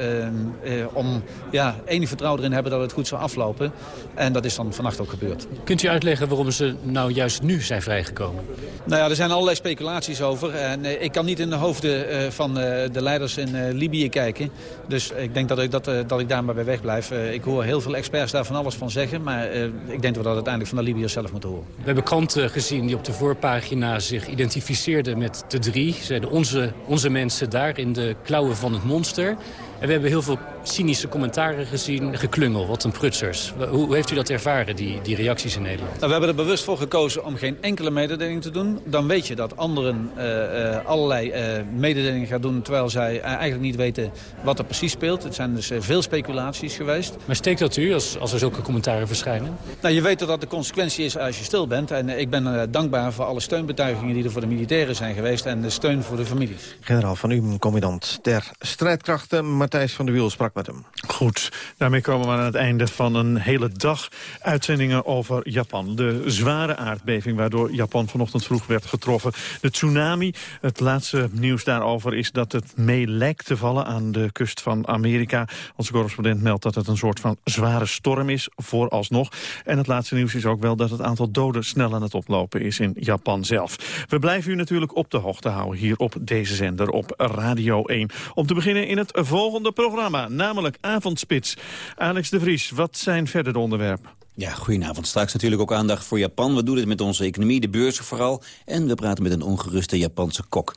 om ja, enig vertrouwen erin hebben dat het goed zou aflopen. En dat is dan vannacht ook gebeurd. Kunt u uitleggen waarom ze nou juist nu zijn vrijgekomen? Nou ja, er zijn allerlei speculaties over. En ik kan niet in de hoofden van de leiders in Libië kijken. Dus ik denk dat ik, dat, dat ik daar maar bij weg blijf. Ik hoor heel veel experts daar van alles van zeggen. Maar ik denk dat we dat uiteindelijk van de Libiërs zelf moeten horen. We hebben kranten gezien die op de voorpagina zich identificeerden met de drie. Zeiden onze, onze mensen daar in de klauwen van het monster. En we hebben heel veel cynische commentaren gezien. Geklungel, wat een prutsers. Hoe heeft u dat ervaren, die, die reacties in Nederland? Nou, we hebben er bewust voor gekozen om geen enkele mededeling te doen. Dan weet je dat anderen uh, uh, allerlei uh, mededelingen gaan doen... terwijl zij eigenlijk niet weten wat er precies speelt. Het zijn dus veel speculaties geweest. Maar steekt dat u als, als er zulke commentaren verschijnen? Nou, je weet dat dat de consequentie is als je stil bent. En ik ben dankbaar voor alle steunbetuigingen die er voor de militairen zijn geweest... en de steun voor de families. Generaal van U, commandant der strijdkrachten... Matthijs van der Wiel sprak met hem. Goed, daarmee komen we aan het einde van een hele dag uitzendingen over Japan. De zware aardbeving waardoor Japan vanochtend vroeg werd getroffen. De tsunami, het laatste nieuws daarover is dat het mee lijkt te vallen aan de kust van Amerika. Onze correspondent meldt dat het een soort van zware storm is, vooralsnog. En het laatste nieuws is ook wel dat het aantal doden snel aan het oplopen is in Japan zelf. We blijven u natuurlijk op de hoogte houden hier op deze zender op Radio 1. Om te beginnen in het volgende programma, namelijk Avondspits. Alex de Vries, wat zijn verder de onderwerpen? Ja, goedenavond. Straks natuurlijk ook aandacht voor Japan. We doen dit met onze economie, de beurzen vooral. En we praten met een ongeruste Japanse kok.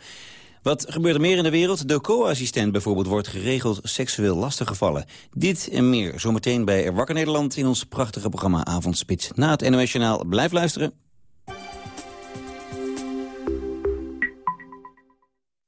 Wat gebeurt er meer in de wereld? De co-assistent bijvoorbeeld wordt geregeld seksueel lastiggevallen. Dit en meer zometeen bij Er Wakker Nederland in ons prachtige programma Avondspits. Na het NOS Journaal. Blijf luisteren.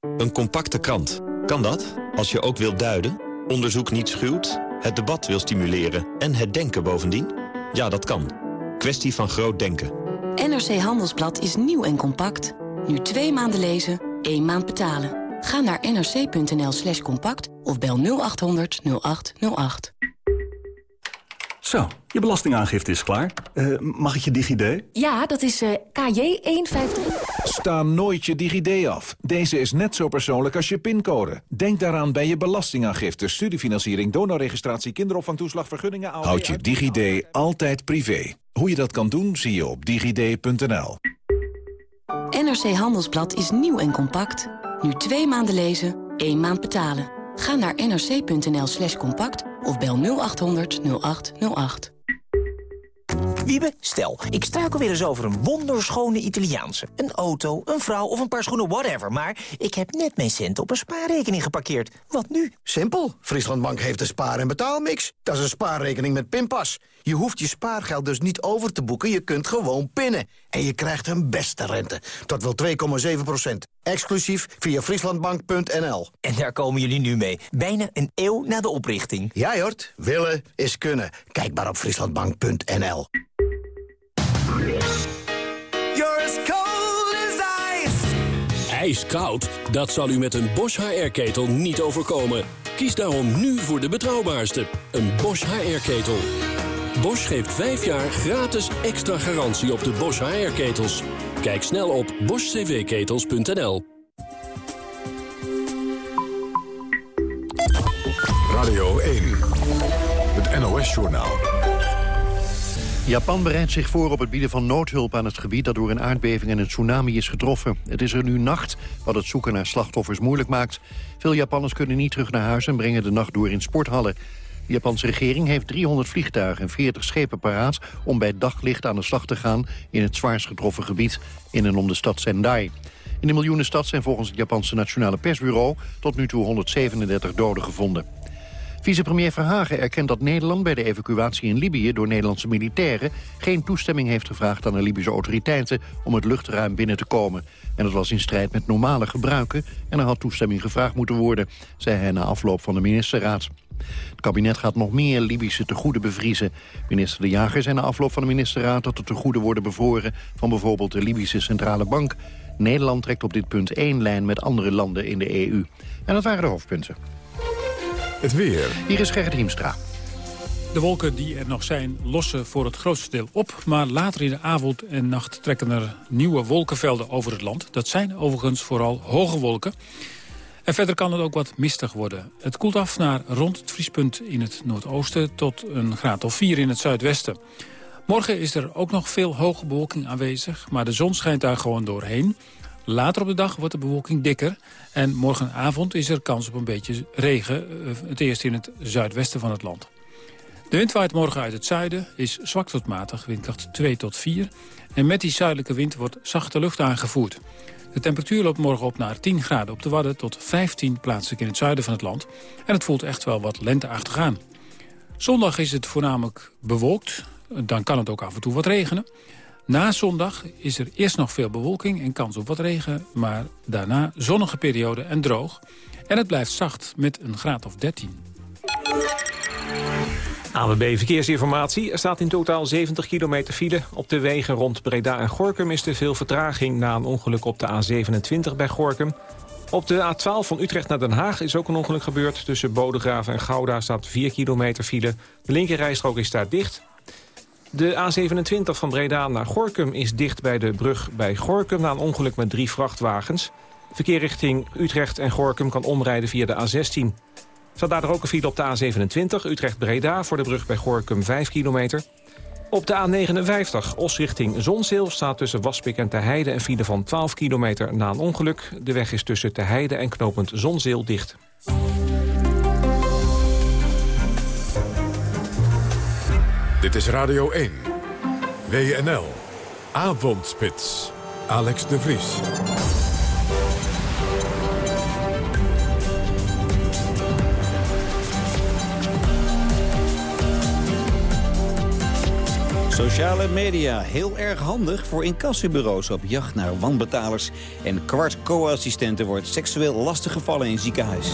Een compacte krant. Kan dat? Als je ook wilt duiden, onderzoek niet schuwt, het debat wil stimuleren en het denken bovendien? Ja, dat kan. Kwestie van groot denken. NRC Handelsblad is nieuw en compact. Nu twee maanden lezen, één maand betalen. Ga naar nrc.nl slash compact of bel 0800 0808. Zo, je belastingaangifte is klaar. Uh, mag ik je DigiD? Ja, dat is uh, KJ153. Sta nooit je DigiD af. Deze is net zo persoonlijk als je pincode. Denk daaraan bij je belastingaangifte, studiefinanciering, donorregistratie, kinderopvangtoeslag, vergunningen... Houd je DigiD altijd privé. Hoe je dat kan doen, zie je op digid.nl. NRC Handelsblad is nieuw en compact. Nu twee maanden lezen, één maand betalen. Ga naar nrc.nl slash compact of bel 0800 0808. Wiebe, stel, ik struikel weer eens over een wonderschone Italiaanse. Een auto, een vrouw of een paar schoenen, whatever. Maar ik heb net mijn centen op een spaarrekening geparkeerd. Wat nu? Simpel. Frieslandbank heeft een spaar- en betaalmix. Dat is een spaarrekening met pinpas. Je hoeft je spaargeld dus niet over te boeken, je kunt gewoon pinnen. En je krijgt een beste rente, tot wel 2,7 procent. Exclusief via frieslandbank.nl. En daar komen jullie nu mee, bijna een eeuw na de oprichting. Ja, Jort, willen is kunnen. Kijk maar op frieslandbank.nl. Ijskoud? Dat zal u met een Bosch HR-ketel niet overkomen. Kies daarom nu voor de betrouwbaarste, een Bosch HR-ketel. Bosch geeft 5 jaar gratis extra garantie op de Bosch HR-ketels. Kijk snel op boschcvketels.nl. Radio 1, het NOS-journaal. Japan bereidt zich voor op het bieden van noodhulp aan het gebied... dat door een aardbeving en een tsunami is getroffen. Het is er nu nacht, wat het zoeken naar slachtoffers moeilijk maakt. Veel Japanners kunnen niet terug naar huis en brengen de nacht door in sporthallen. De Japanse regering heeft 300 vliegtuigen en 40 schepen paraat... om bij daglicht aan de slag te gaan in het zwaarst getroffen gebied... in en om de stad Sendai. In de miljoenenstad zijn volgens het Japanse Nationale Persbureau... tot nu toe 137 doden gevonden. Vicepremier Verhagen erkent dat Nederland bij de evacuatie in Libië door Nederlandse militairen geen toestemming heeft gevraagd aan de Libische autoriteiten om het luchtruim binnen te komen. En dat was in strijd met normale gebruiken en er had toestemming gevraagd moeten worden, zei hij na afloop van de ministerraad. Het kabinet gaat nog meer Libische tegoeden bevriezen. Minister De Jager zei na afloop van de ministerraad dat de tegoeden worden bevroren van bijvoorbeeld de Libische Centrale Bank. Nederland trekt op dit punt één lijn met andere landen in de EU. En dat waren de hoofdpunten. Het weer. Hier is Gerrit Hiemstra. De wolken die er nog zijn lossen voor het grootste deel op. Maar later in de avond en nacht trekken er nieuwe wolkenvelden over het land. Dat zijn overigens vooral hoge wolken. En verder kan het ook wat mistig worden. Het koelt af naar rond het vriespunt in het noordoosten... tot een graad of 4 in het zuidwesten. Morgen is er ook nog veel hoge bewolking aanwezig... maar de zon schijnt daar gewoon doorheen. Later op de dag wordt de bewolking dikker. En morgenavond is er kans op een beetje regen. eh, Het eerst in het zuidwesten van het land. De wind waait morgen uit het zuiden, is zwak tot matig, windkracht 2 tot 4. En met die zuidelijke wind wordt zachte lucht aangevoerd. De temperatuur loopt morgen op naar 10 graden op de Wadden... tot 15 plaatselijk in het zuiden van het land. En het voelt echt wel wat lenteachtig aan. Zondag is het voornamelijk bewolkt. Dan kan het ook af en toe wat regenen. Na zondag is er eerst nog veel bewolking en kans op wat regen... maar daarna zonnige periode en droog. En het blijft zacht met een graad of 13. ANWB Verkeersinformatie. Er staat in totaal 70 kilometer file. Op de wegen rond Breda en Gorkum is er veel vertraging... na een ongeluk op de A27 bij Gorkum. Op de A12 van Utrecht naar Den Haag is ook een ongeluk gebeurd. Tussen Bodegraven en Gouda staat 4 kilometer file. De linkerrijstrook is daar dicht. De A27 van Breda naar Gorkum is dicht bij de brug bij Gorkum... na een ongeluk met drie vrachtwagens. Verkeer richting Utrecht en Gorkum kan omrijden via de A16. Staat daar ook een file op de A27 Utrecht-Breda... voor de brug bij Gorkum 5 kilometer. Op de A59 Os richting Zonzeel staat tussen Waspik en Terheide... een file van 12 kilometer na een ongeluk. De weg is tussen Terheide en knooppunt Zonzeel dicht. Dit is Radio 1. WNL. Avondspits. Alex de Vries. Sociale media, heel erg handig voor incassobureaus op jacht naar wanbetalers. En kwart co-assistenten wordt seksueel lastiggevallen in ziekenhuis.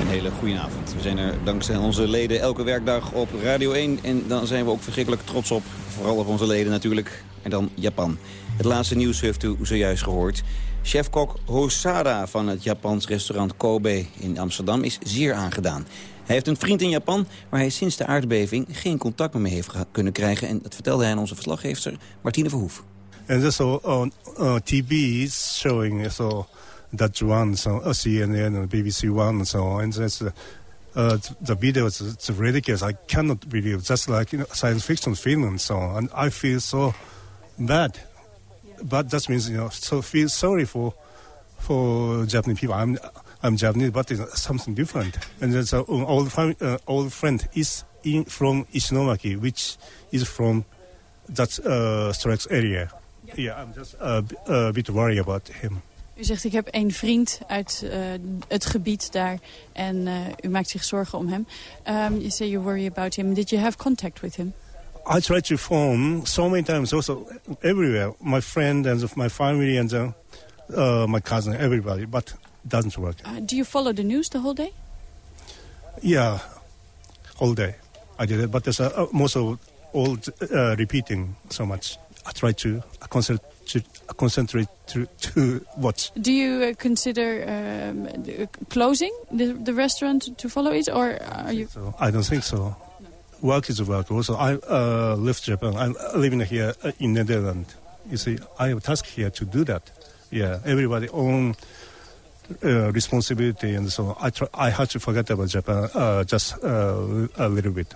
Een hele goede avond. We zijn er dankzij onze leden elke werkdag op Radio 1. En dan zijn we ook verschrikkelijk trots op. Vooral op onze leden natuurlijk. En dan Japan. Het laatste nieuws heeft u zojuist gehoord. Chefkok Hosada van het Japans restaurant Kobe in Amsterdam is zeer aangedaan. Hij heeft een vriend in Japan waar hij sinds de aardbeving geen contact meer mee heeft kunnen krijgen. En dat vertelde hij aan onze verslaggever Martine Verhoef. And also uh, uh, TV is showing so that one, so uh, CNN and BBC One and so on. And that's, uh, uh, the video is it's ridiculous. I cannot believe just like you know, science fiction film and so on. And I feel so bad. But that means you know so feel sorry for for Japanese people. I'm I'm Japanese, but it's something different. And there's an old uh, old friend is in from Ishinomaki, which is from that uh, strikes area. Yeah, I'm just a, a bit worried about him. U zegt, ik heb een vriend uit uh, het gebied daar en uh, u maakt zich zorgen om hem. Um, you say you worry about him. Did you have contact with him? I tried to phone so many times, also everywhere. My friend and my family and uh, uh, my cousin, everybody, but doesn't work. Uh, do you follow the news the whole day? Yeah, whole day. I did it, but there's a, most of all uh, repeating so much. I try to concentrate to, concentrate to, to watch. Do you uh, consider um, closing the, the restaurant to follow it, or are you? So. I don't think so. Work is work. Also, I uh, live Japan. I'm living here in Netherlands. You see, I have a task here to do that. Yeah, everybody own uh, responsibility, and so I try, I had to forget about Japan uh, just uh, a little bit.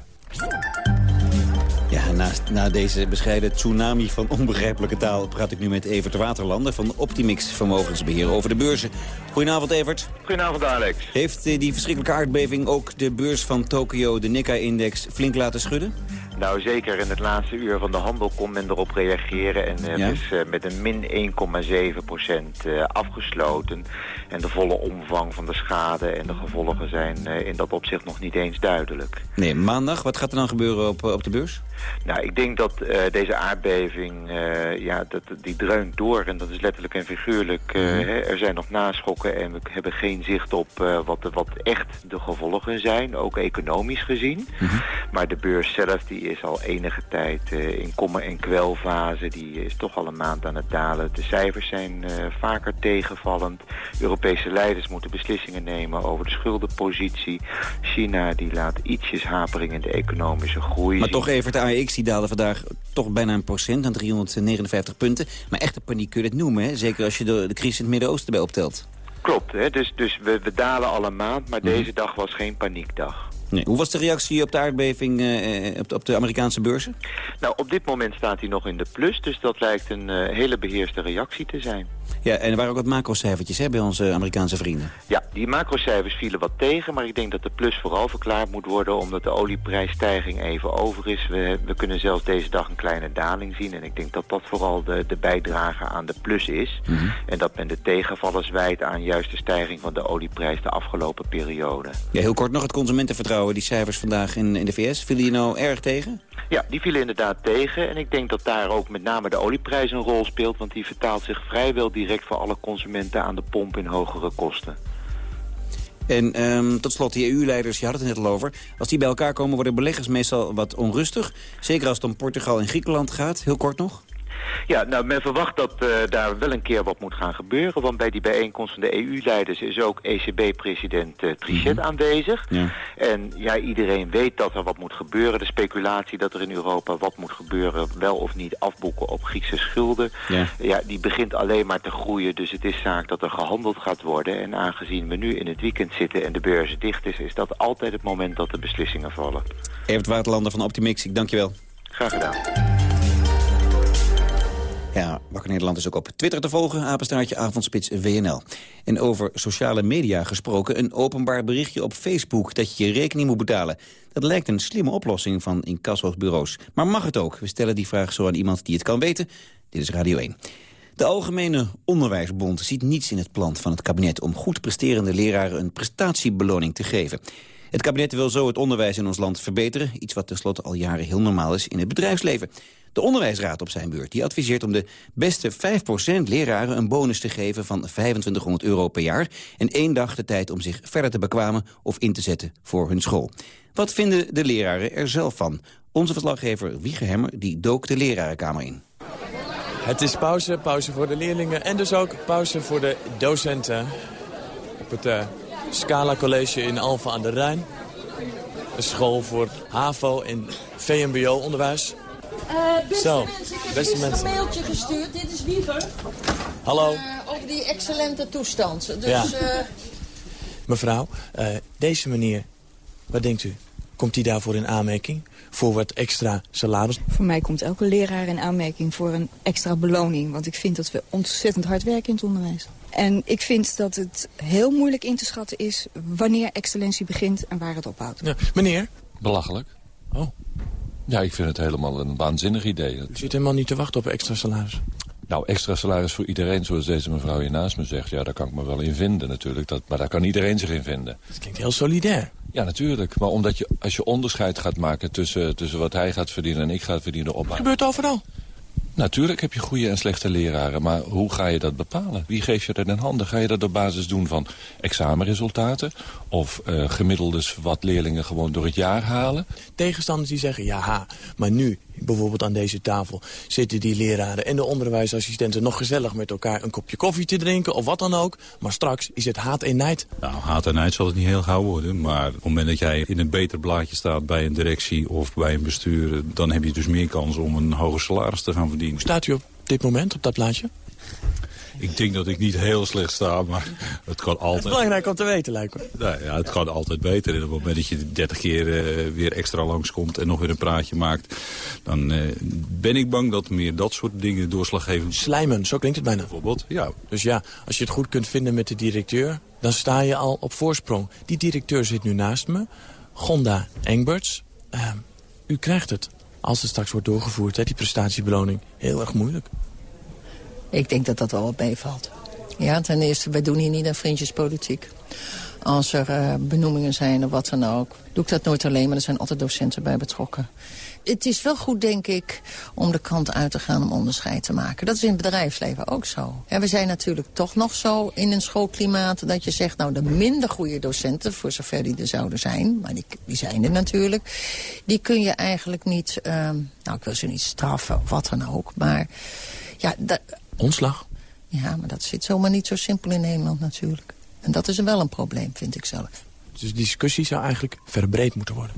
Ja, na, na deze bescheiden tsunami van onbegrijpelijke taal... praat ik nu met Evert Waterlanden van Optimix Vermogensbeheer over de beurzen. Goedenavond, Evert. Goedenavond, Alex. Heeft uh, die verschrikkelijke aardbeving ook de beurs van Tokio, de Nikkei-index, flink laten schudden? Nou, zeker. In het laatste uur van de handel kon men erop reageren. En uh, ja? is uh, met een min 1,7 procent uh, afgesloten. En de volle omvang van de schade en de gevolgen zijn in dat opzicht nog niet eens duidelijk. Nee, maandag, wat gaat er dan gebeuren op, op de beurs? Nou, ik denk dat deze aardbeving, ja, dat, die dreunt door. En dat is letterlijk en figuurlijk. Mm -hmm. hè, er zijn nog naschokken en we hebben geen zicht op wat, wat echt de gevolgen zijn. Ook economisch gezien. Mm -hmm. Maar de beurs zelf, die is al enige tijd uh, in kommer- en kwelfase. Die is toch al een maand aan het dalen. De cijfers zijn uh, vaker tegenvallend. Europese leiders moeten beslissingen nemen over de schuldenpositie. China die laat ietsjes hapering in de economische groei. Maar toch even, de AEX die daalde vandaag toch bijna een procent aan 359 punten. Maar echte paniek kun je het noemen, hè? zeker als je de, de crisis in het Midden-Oosten bij optelt. Klopt, hè? dus, dus we, we dalen al een maand, maar mm. deze dag was geen paniekdag. Nee. Hoe was de reactie op de aardbeving uh, op, de, op, de, Amerikaanse beurzen? Nou, op dit moment staat hij nog in de plus, dus dat lijkt een uh, hele beheerste reactie te zijn. Ja, en er waren ook wat macrocijfertjes hè, bij onze Amerikaanse vrienden. Ja, die macrocijfers vielen wat tegen, maar ik denk dat de plus vooral verklaard moet worden omdat de olieprijsstijging even over is. We, we kunnen zelfs deze dag een kleine daling zien en ik denk dat dat vooral de, de bijdrage aan de plus is. Mm -hmm. En dat men de tegenvallers wijt aan juist de stijging van de olieprijs de afgelopen periode. Ja, heel kort nog het consumentenvertrouwen, die cijfers vandaag in, in de VS. Vielen die nou erg tegen? Ja, die vielen inderdaad tegen. En ik denk dat daar ook met name de olieprijs een rol speelt. Want die vertaalt zich vrijwel direct voor alle consumenten aan de pomp in hogere kosten. En um, tot slot, die EU-leiders, je had het net al over. Als die bij elkaar komen, worden beleggers meestal wat onrustig. Zeker als het om Portugal en Griekenland gaat. Heel kort nog. Ja, nou, men verwacht dat uh, daar wel een keer wat moet gaan gebeuren. Want bij die bijeenkomst van de EU-leiders is ook ECB-president uh, Trichet mm -hmm. aanwezig. Ja. En ja, iedereen weet dat er wat moet gebeuren. De speculatie dat er in Europa wat moet gebeuren... wel of niet afboeken op Griekse schulden... Ja. ja, die begint alleen maar te groeien. Dus het is zaak dat er gehandeld gaat worden. En aangezien we nu in het weekend zitten en de beurzen dicht is... is dat altijd het moment dat de beslissingen vallen. Evert Waterlander van Optimix, ik dank je wel. Graag gedaan. Ja, Wakker Nederland is ook op Twitter te volgen, apenstaartje avondspits WNL. En over sociale media gesproken, een openbaar berichtje op Facebook dat je je rekening moet betalen. Dat lijkt een slimme oplossing van incassobureaus. Maar mag het ook? We stellen die vraag zo aan iemand die het kan weten. Dit is Radio 1. De Algemene Onderwijsbond ziet niets in het plan van het kabinet... om goed presterende leraren een prestatiebeloning te geven. Het kabinet wil zo het onderwijs in ons land verbeteren. Iets wat tenslotte al jaren heel normaal is in het bedrijfsleven. De onderwijsraad op zijn beurt die adviseert om de beste 5% leraren een bonus te geven van 2500 euro per jaar... en één dag de tijd om zich verder te bekwamen of in te zetten voor hun school. Wat vinden de leraren er zelf van? Onze verslaggever Wieger Hemmer die dook de lerarenkamer in. Het is pauze, pauze voor de leerlingen en dus ook pauze voor de docenten. Op het uh, Scala College in Alphen aan de Rijn. Een school voor HAVO en VMBO-onderwijs. Uh, Zo, mensen, ik heb beste mensen. een mailtje gestuurd. Dit is Wiever. Hallo. Eh, over die excellente toestand. Dus Ja. eh, Mevrouw, eh, deze meneer, wat denkt u? Komt hij daarvoor in aanmerking? Voor wat extra salaris? Voor mij komt elke leraar in aanmerking voor een extra beloning. Want ik vind dat we ontzettend hard werken in het onderwijs. En ik vind dat het heel moeilijk in te schatten is wanneer excellentie begint en waar het ophoudt. Ja, meneer? Belachelijk. Oh. Ja, ik vind het helemaal een waanzinnig idee. U zit helemaal niet te wachten op extra salaris. Nou, extra salaris voor iedereen, zoals deze mevrouw hier naast me zegt... ja, daar kan ik me wel in vinden natuurlijk. Dat, maar daar kan iedereen zich in vinden. Dat klinkt heel solidair. Ja, natuurlijk. Maar omdat je, als je onderscheid gaat maken tussen, tussen wat hij gaat verdienen en ik ga verdienen op... Het gebeurt overal. Natuurlijk heb je goede en slechte leraren, maar hoe ga je dat bepalen? Wie geeft je dat in handen? Ga je dat op basis doen van examenresultaten? Of eh gemiddeldes wat leerlingen gewoon door het jaar halen? Tegenstanders die zeggen, ja, maar nu, bijvoorbeeld aan deze tafel... zitten die leraren en de onderwijsassistenten nog gezellig met elkaar... een kopje koffie te drinken of wat dan ook. Maar straks is het haat en nijd. Nou, haat en nijd zal het niet heel gauw worden. Maar op het moment dat jij in een beter blaadje staat bij een directie of bij een bestuur... dan heb je dus meer kans om een hoger salaris te gaan verdienen. Hoe staat u op dit moment op dat plaatje? Ik denk dat ik niet heel slecht sta, maar het kan Het is altijd... belangrijk om te weten, lijkt me. Nou ja, het kan altijd beter. En op het moment dat je 30 keer eh, weer extra langskomt en nog weer een praatje maakt... dan eh, ben ik bang dat meer dat soort dingen doorslaggevend... Slijmen, zo klinkt het bijna. Bijvoorbeeld, ja. Dus ja, als je het goed kunt vinden met de directeur... dan sta je al op voorsprong. Die directeur zit nu naast me. Gonda Engberts. Eh, u krijgt het, als het straks wordt doorgevoerd, hè, die prestatiebeloning. Heel erg moeilijk. Ik denk dat dat wel wat meevalt. Ja, ten eerste, wij doen hier niet aan vriendjespolitiek. Als er eh, benoemingen zijn of wat dan ook, doe ik dat nooit alleen, maar er zijn altijd docenten bij betrokken. Het is wel goed, denk ik, om de kant uit te gaan om onderscheid te maken. Dat is in het bedrijfsleven ook zo. En we zijn natuurlijk toch nog zo in een schoolklimaat dat je zegt... nou, de minder goede docenten, voor zover die er zouden zijn... maar die, die zijn er natuurlijk, die kun je eigenlijk niet... ehm, nou, ik wil ze niet straffen of wat dan ook, maar... Ja, Ontslag? ja, maar dat zit zomaar niet zo simpel in Nederland natuurlijk. En dat is wel een probleem, vind ik zelf. Dus die discussie zou eigenlijk verbreed moeten worden.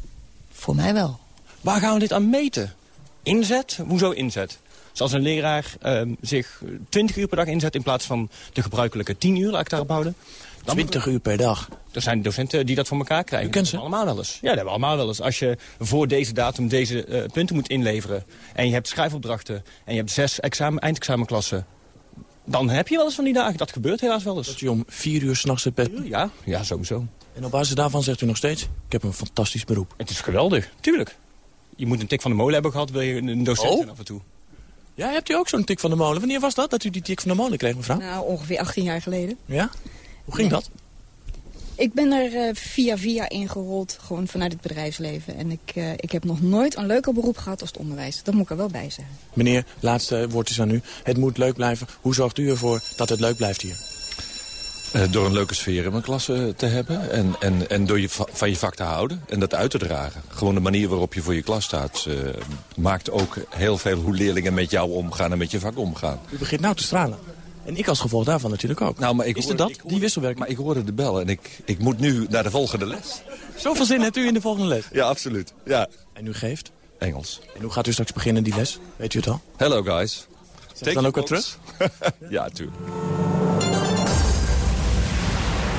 Voor mij wel. Waar gaan we dit aan meten? Inzet? Hoezo inzet? Zoals een leraar ehm, zich 20 uur per dag inzet in plaats van de gebruikelijke 10 uur, laat ik daarop houden. 20 uur per dag? Er zijn docenten die dat voor elkaar krijgen. U kent ze? Allemaal wel eens. Ja, dat hebben we allemaal wel eens. Als je voor deze datum deze eh, punten moet inleveren... en je hebt schrijfopdrachten en je hebt zes examen, eindexamenklassen... dan heb je wel eens van die dagen. Dat gebeurt helaas wel eens. Dat je om 4 uur s'nachts het bed... Ja, ja, sowieso. En op basis daarvan zegt u nog steeds... ik heb een fantastisch beroep. Het is geweldig, tuurlijk. Je moet een tik van de molen hebben gehad, wil je een docent Oh? zijn af en toe. Ja, hebt u ook zo'n tik van de molen? Wanneer was dat, dat u die tik van de molen kreeg, mevrouw? Nou, ongeveer 18 jaar geleden. Ja? Hoe ging dat? Ik ben er eh, via via ingerold, gewoon vanuit het bedrijfsleven. En ik, eh, ik heb nog nooit een leuker beroep gehad als het onderwijs. Dat moet ik er wel bij zeggen. Meneer, laatste woord is aan u. Het moet leuk blijven. Hoe zorgt u ervoor dat het leuk blijft hier? Eh, door een leuke sfeer in mijn klas te hebben. En, en, en door je va- van je vak te houden en dat uit te dragen. Gewoon de manier waarop je voor je klas staat... eh, maakt ook heel veel hoe leerlingen met jou omgaan en met je vak omgaan. U begint nou te stralen. En ik als gevolg daarvan natuurlijk ook. Nou, maar ik is hoor- het dat, ik hoor- die wisselwerking? Maar ik hoorde de bel en ik, ik moet nu naar de volgende les. Zoveel zin hebt u in de volgende les? Ja, absoluut. Ja. En u geeft? Engels. En hoe gaat u straks beginnen die les? Weet u het al? Hello guys. Zegt dan ook wat terug? ja, tuurlijk.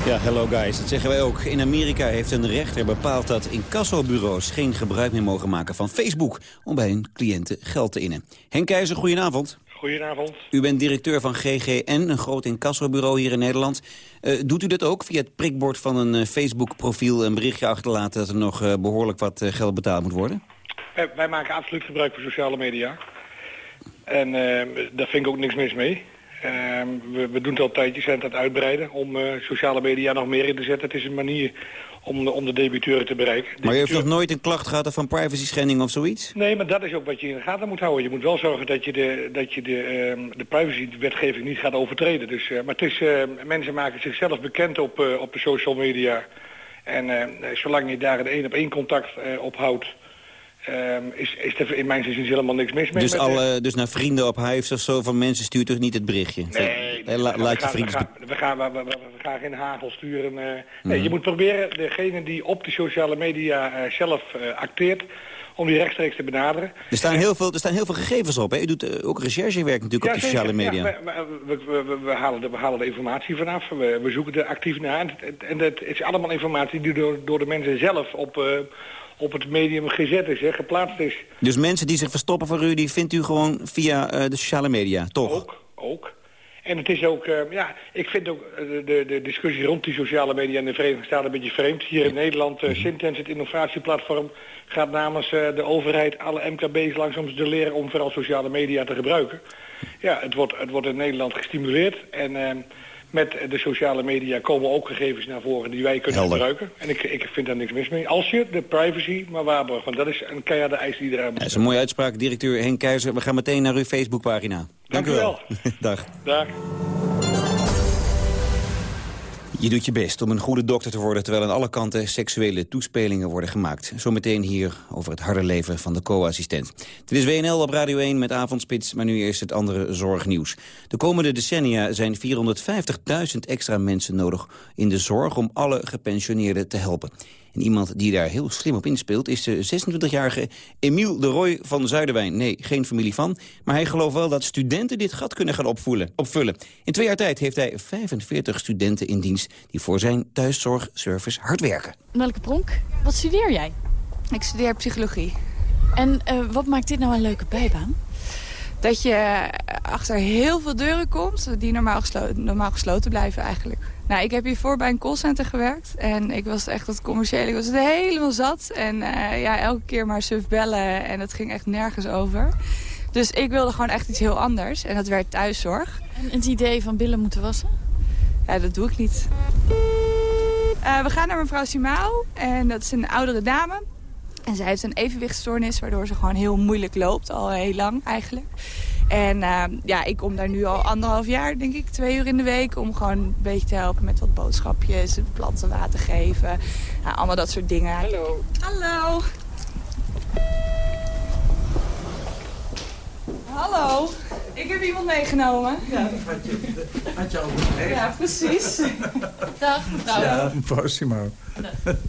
Ja, hello guys, dat zeggen wij ook. In Amerika heeft een rechter bepaald dat incassobureaus geen gebruik meer mogen maken van Facebook om bij hun cliënten geld te innen. Henk Keizer, goedenavond. Goedenavond. U bent directeur van GGN, een groot incassobureau hier in Nederland. Eh, doet u dat ook via het prikbord van een eh, Facebook-profiel een berichtje achterlaten dat er nog eh, behoorlijk wat geld betaald moet worden? Wij, wij maken absoluut gebruik van sociale media. En daar vind ik ook niks mis mee. Eh, we, we doen het al tijdjes en het uitbreiden om sociale media nog meer in te zetten. Het is een manier om om de debiteuren te bereiken. Maar u heeft nog nooit een klacht gehad van privacy schending of zoiets? Nee, maar dat is ook wat je in de gaten moet houden. Je moet wel zorgen dat je de, dat je de, ehm, de privacywetgeving niet gaat overtreden. Dus, eh, maar het is, eh, mensen maken zichzelf bekend op, eh, op de social media. En zolang je daar een één op één contact eh, ehm, is, is er in mijn zin helemaal niks mis mee. Dus, met, alle, dus naar vrienden op huis of zo van mensen stuurt toch niet het berichtje? Nee, la- laat je gaan- vrienden... We gaan, we, gaan, we, gaan geen hagel sturen. eh. nee, Mhm. je moet proberen degene die op de sociale media eh, zelf eh, acteert... om die rechtstreeks te benaderen. Er staan, heel veel, er staan heel veel gegevens op. Hè? U doet ook recherchewerk natuurlijk op de sociale media. Ja, we, we, halen de, we halen de informatie vanaf. We, we zoeken er actief naar. En het, en het is allemaal informatie die door, door de mensen zelf op, op het medium gezet is, hè, geplaatst is. Dus mensen die zich verstoppen voor u, die vindt u gewoon via eh, de sociale media, toch? Ook, ook. En het is ook, eh, ja, ik vind ook eh, de, de discussie rond die sociale media in de Verenigde Staten een beetje vreemd. Hier in Nederland, uh, Sintens, het innovatieplatform, gaat namens de overheid alle MKB's langzaam te leren om vooral sociale media te gebruiken. Ja, het wordt, het wordt in Nederland gestimuleerd en eh, met de sociale media komen ook gegevens naar voren die wij kunnen Helder. gebruiken. En ik, ik vind daar niks mis mee. Als je de privacy maar waarborgt, want dat is een keiharde eis die eraan moet Dat is een mooie uitspraak, directeur Henk Keizer. We gaan meteen naar uw Facebookpagina. Dank, Dank u wel. Dag. Dag. Je doet je best om een goede dokter te worden... terwijl aan alle kanten seksuele toespelingen worden gemaakt. Zometeen hier over het harde leven van de co-assistent. Dit is WNL op Radio 1 met Avondspits, maar nu eerst het andere zorgnieuws. De komende decennia zijn 450.000 extra mensen nodig in de zorg... om alle gepensioneerden te helpen. En iemand die daar heel slim op inspeelt is de 26-jarige Emiel de Roy van Zuiderwijn. Nee, geen familie van, maar hij gelooft wel dat studenten dit gat kunnen gaan opvoelen, opvullen. In twee jaar tijd heeft hij 45 studenten in dienst die voor zijn thuiszorgservice hard werken. Welke Pronk, wat studeer jij? Ik studeer psychologie. En eh, wat maakt dit nou een leuke bijbaan? Dat je achter heel veel deuren komt die normaal, geslo normaal gesloten blijven eigenlijk. Nou, ik heb hiervoor bij een callcenter gewerkt. En ik was echt dat commerciële, ik was het helemaal zat. En uh, ja, elke keer maar suf bellen en het ging echt nergens over. Dus ik wilde gewoon echt iets heel anders. En dat werd thuiszorg. En het idee van billen moeten wassen? Ja, dat doe ik niet. Uh, we gaan naar mevrouw Simao. En dat is een oudere dame. En zij heeft een evenwichtstoornis, waardoor ze gewoon heel moeilijk loopt. Al heel lang eigenlijk. En uh, ja, ik kom daar nu al anderhalf jaar, denk ik, twee uur in de week... om gewoon een beetje te helpen met wat boodschapjes, planten water geven. Allemaal dat soort dingen. Hallo. Hallo. Hallo. Ik heb iemand meegenomen. Ja, dat had je, had je al meegenomen. Ja, precies. Dag, mevrouw. Ja, mevrouw Simon.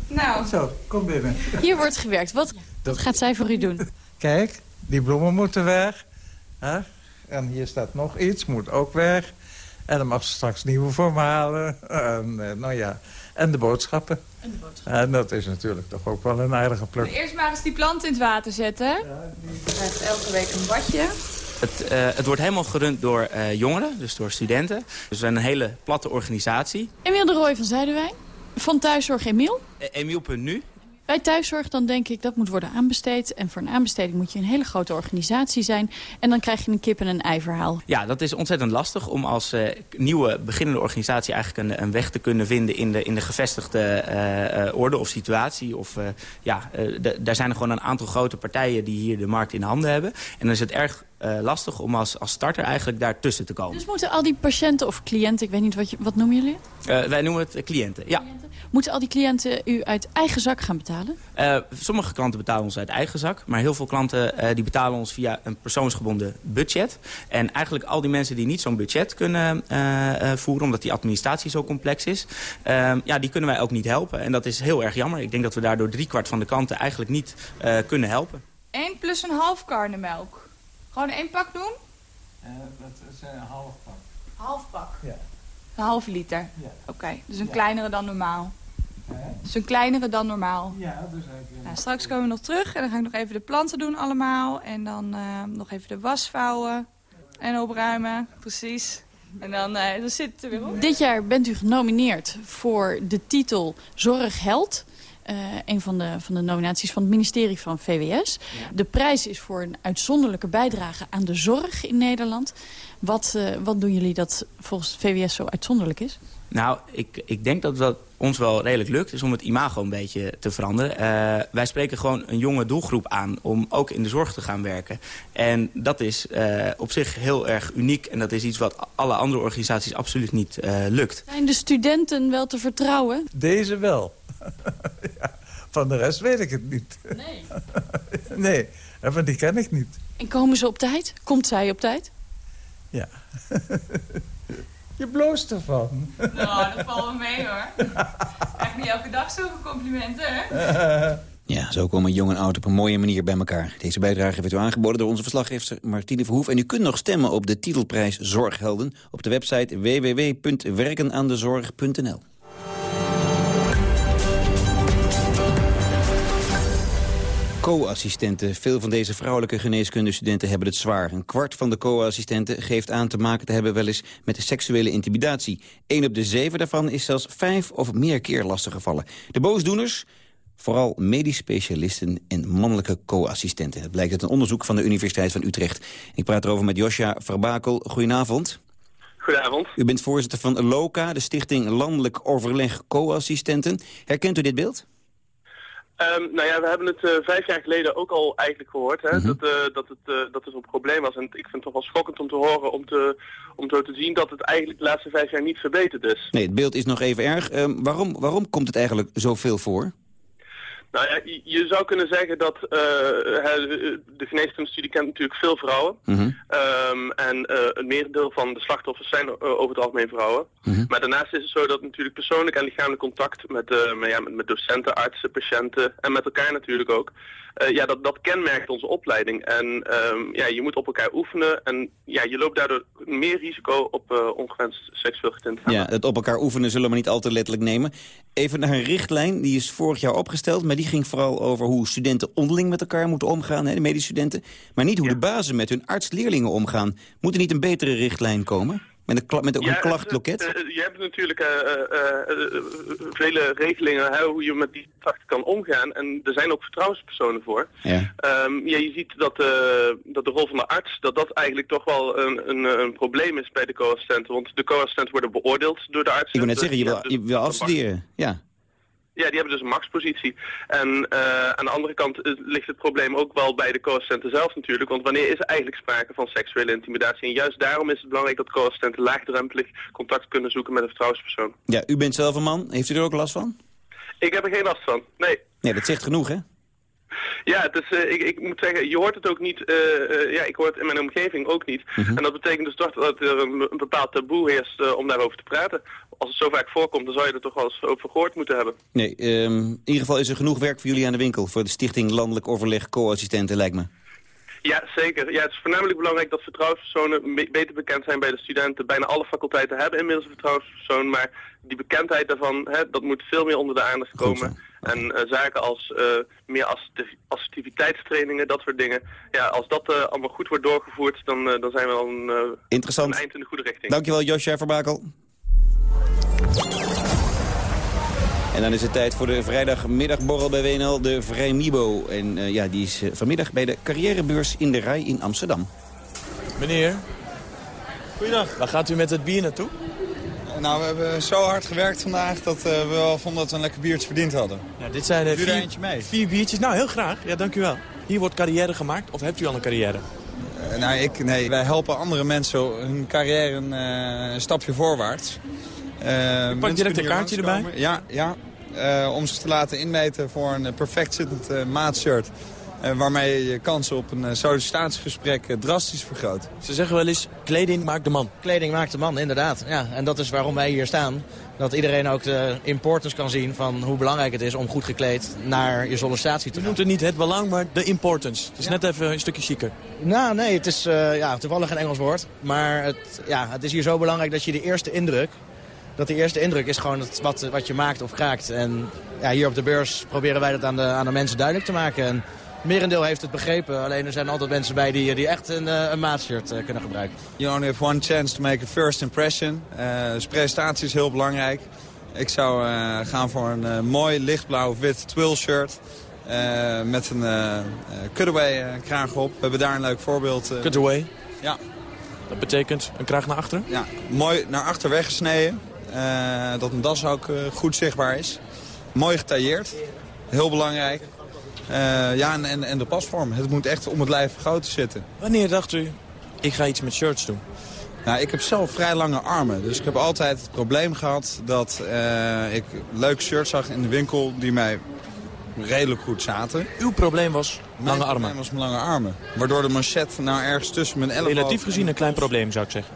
Nou. Zo, kom binnen. Hier wordt gewerkt. Wat, wat gaat zij voor u doen? Kijk, die bloemen moeten weg. Hè? En hier staat nog iets, moet ook weg. En dan mag ze straks nieuwe voor me halen. En, uh, nou ja, en de boodschappen. En de boodschappen. En dat is natuurlijk toch ook wel een aardige pluk. Eerst maar eens die plant in het water zetten. Ja, die krijgt elke week een badje. Het, uh, het wordt helemaal gerund door uh, jongeren, dus door studenten. Dus we zijn een hele platte organisatie. Emiel de Rooij van Zuiderwijn, van Thuiszorg Emiel. Uh, Emiel.nu. Bij thuiszorg dan denk ik dat moet worden aanbesteed. En voor een aanbesteding moet je een hele grote organisatie zijn. En dan krijg je een kip en een ei verhaal. Ja, dat is ontzettend lastig om als uh, nieuwe beginnende organisatie eigenlijk een, een, weg te kunnen vinden in de, in de gevestigde uh, orde of situatie. Of, ja, daar zijn er gewoon een aantal grote partijen die hier de markt in handen hebben. En dan is het erg uh, lastig om als, als starter eigenlijk daartussen te komen. Dus moeten al die patiënten of cliënten, ik weet niet wat je, wat noemen jullie? Uh, wij noemen het cliënten, ja. Cliënten? Moeten al die cliënten u uit eigen zak gaan betalen? Uh, sommige klanten betalen ons uit eigen zak, maar heel veel klanten die betalen ons via een persoonsgebonden budget. En eigenlijk al die mensen die niet zo'n budget kunnen voeren, omdat die administratie zo complex is, ja, die kunnen wij ook niet helpen. En dat is heel erg jammer. Ik denk dat we daardoor driekwart van de klanten eigenlijk niet kunnen helpen. 1 plus een half karnemelk. Gewoon één pak doen? Uh, dat is een half pak. Half pak? Ja. Een halve liter? Ja. Oké, okay, dus een ja. kleinere dan normaal. He? Dus een kleinere dan normaal. Ja, dus eigenlijk... Nou, straks komen we nog terug en dan ga ik nog even de planten doen allemaal. En dan uh, nog even de was vouwen en opruimen. Precies. En dan, uh, dan zit het er weer op. Dit jaar bent u genomineerd voor de titel Zorgheld. Uh, een van de, van de nominaties van het ministerie van VWS. Ja. De prijs is voor een uitzonderlijke bijdrage aan de zorg in Nederland. Wat, uh, wat doen jullie dat volgens VWS zo uitzonderlijk is? Nou, ik, ik denk dat dat ons wel redelijk lukt, is om het imago een beetje te veranderen. Uh, wij spreken gewoon een jonge doelgroep aan om ook in de zorg te gaan werken. En dat is uh, op zich heel erg uniek en dat is iets wat alle andere organisaties absoluut niet uh, lukt. Zijn de studenten wel te vertrouwen? Deze wel. ja, van de rest weet ik het niet. Nee. Nee, maar die ken ik niet. En komen ze op tijd? Komt zij op tijd? Ja. Je bloost ervan. Nou, dat valt wel mee hoor. Echt niet elke dag zulke complimenten, hè? Ja, zo komen jong en oud op een mooie manier bij elkaar. Deze bijdrage werd u aangeboden door onze verslaggever Martine Verhoef. En u kunt nog stemmen op de titelprijs Zorghelden... op de website www.werkenaandezorg.nl. Co-assistenten. Veel van deze vrouwelijke geneeskundestudenten hebben het zwaar. Een kwart van de co-assistenten geeft aan te maken te hebben wel eens met seksuele intimidatie. Eén op de zeven daarvan is zelfs vijf of meer keer lastiggevallen. De boosdoeners? Vooral medisch specialisten en mannelijke co-assistenten. Dat blijkt uit een onderzoek van de Universiteit van Utrecht. Ik praat erover met Josja Verbakel. Goedenavond. Goedenavond. U bent voorzitter van LOCA, de Stichting Landelijk Overleg Co-assistenten. Herkent u dit beeld? Um, nou ja, we hebben het uh, vijf jaar geleden ook al eigenlijk gehoord, hè, Mhm. dat, uh, dat, het, uh, dat het een probleem was. En ik vind het toch wel schokkend om te horen, om, te, om zo te zien dat het eigenlijk de laatste vijf jaar niet verbeterd is. Nee, het beeld is nog even erg. Um, waarom, waarom komt het eigenlijk zoveel voor? Nou ja, je, zou kunnen zeggen dat de geneeskundestudie kent natuurlijk veel vrouwen. Mhm. Um, en een merendeel van de slachtoffers zijn over het algemeen vrouwen. Mhm. Maar daarnaast is het zo dat natuurlijk persoonlijk en lichamelijk contact met, met, ja, met, met docenten, artsen, patiënten en met elkaar natuurlijk ook. Uh, ja, dat, dat kenmerkt onze opleiding. En um, ja, je moet op elkaar oefenen. En ja, je loopt daardoor meer risico op uh, ongewenst seksueel getinte Ja, het op elkaar oefenen zullen we niet al te letterlijk nemen. Even naar een richtlijn, die is vorig jaar opgesteld. Maar die ging vooral over hoe studenten onderling met elkaar moeten omgaan. Hè, de medische studenten. Maar niet hoe de bazen met hun arts-leerlingen omgaan. Moet er niet een betere richtlijn komen? Met een, met ja, een klachtloket? Uh, uh, je hebt natuurlijk uh, vele regelingen hè, hoe je met die klachten kan omgaan. En er zijn ook vertrouwenspersonen voor. Ja. Um, ja, je ziet dat, dat de rol van de arts, dat dat eigenlijk toch wel een, een, een probleem is bij de co-assistenten. Want de co-assistenten worden beoordeeld door de arts. Ik wil net zeggen, je wil, je wil afstuderen. Ja. Ja, die hebben dus een maxpositie. En uh, aan de andere kant uh, ligt het probleem ook wel bij de co-assistenten zelf natuurlijk. Want wanneer is er eigenlijk sprake van seksuele intimidatie? En juist daarom is het belangrijk dat co-assistenten laagdrempelig contact kunnen zoeken met een vertrouwenspersoon. Ja, u bent zelf een man. Heeft u er ook last van? Ik heb er geen last van, nee. Nee, dat zegt genoeg, hè? Ja, het is, uh, ik, ik, moet zeggen, je hoort het ook niet, uh, uh, ja, ik hoor het in mijn omgeving ook niet. Mhm. En dat betekent dus toch dat er een, een bepaald taboe heerst om daarover te praten. Als het zo vaak voorkomt, dan zou je er toch wel eens over gehoord moeten hebben. Nee, um, in ieder geval is er genoeg werk voor jullie aan de winkel... voor de Stichting Landelijk Overleg Co-assistenten, lijkt me. Ja, zeker. Ja, het is voornamelijk belangrijk dat vertrouwenspersonen beter bekend zijn bij de studenten. Bijna alle faculteiten hebben inmiddels een vertrouwenspersoon, maar die bekendheid daarvan, hè, dat moet veel meer onder de aandacht komen. En uh, zaken als uh, meer assertiviteitstrainingen, dat soort dingen. Ja, als dat uh, allemaal goed wordt doorgevoerd, dan, dan zijn we al een, Interessant. een eind in de goede richting. Dankjewel, Josja Verbakel. En dan is het tijd voor de vrijdagmiddagborrel bij WNL, de Vrijmibo. En uh, ja, die is uh, vanmiddag bij de carrièrebeurs in de Rij in Amsterdam. Meneer. Goeiedag. Waar gaat u met het bier naartoe? Nou, we hebben zo hard gewerkt vandaag dat uh, we wel vonden dat we een lekker biertje verdiend hadden. Ja, dit zijn er vier, eentje mee. vier biertjes. Nou, heel graag. Ja, dank u wel. Hier wordt carrière gemaakt. Of hebt u al een carrière? Uh, nou, ik, nee. Wij helpen andere mensen hun carrière een, uh, een stapje voorwaarts. Uh, ik pak direct een kaartje erbij. Ja, ja. Uh, om zich te laten inmeten voor een perfect zittend uh, maatshirt. Uh, waarmee je je kansen op een sollicitatiegesprek drastisch vergroot. Ze zeggen wel eens, kleding maakt de man. Kleding maakt de man, inderdaad. Ja, en dat is waarom wij hier staan. Dat iedereen ook de importance kan zien van hoe belangrijk het is om goed gekleed naar je sollicitatie te gaan. Je noemt het niet het belang, maar de importance. Het is ja. net even een stukje chiquer. Nou, nee, het is uh, ja, toevallig een Engels woord. Maar het, ja, het is hier zo belangrijk dat je de eerste indruk dat de eerste indruk is gewoon het, wat, wat je maakt of kraakt. En ja, hier op de beurs proberen wij dat aan de, aan de mensen duidelijk te maken. En merendeel heeft het begrepen. Alleen er zijn altijd mensen bij die, die echt een, een maatshirt uh, kunnen gebruiken. You only have one chance to make a first impression. Uh, dus presentatie is heel belangrijk. Ik zou uh, gaan voor een uh, mooi lichtblauw wit twill shirt. Uh, met een uh, cutaway kraag op. We hebben daar een leuk voorbeeld. Cutaway? Ja. Dat betekent een kraag naar achteren? Ja, mooi naar achter weggesneden. Uh, dat een das ook uh, goed zichtbaar is. Mooi getailleerd. Heel belangrijk. Uh, ja, en, en, en de pasvorm. Het moet echt om het lijf groot zitten. Wanneer dacht u, ik ga iets met shirts doen? Nou, ik heb zelf vrij lange armen. Dus ik heb altijd het probleem gehad dat ik leuke shirts zag in de winkel die mij redelijk goed zaten. Uw probleem was lange armen? Mijn was mijn lange armen. Waardoor de manchet nou ergens tussen mijn elleboog... Relatief gezien een klein probleem, zou ik zeggen.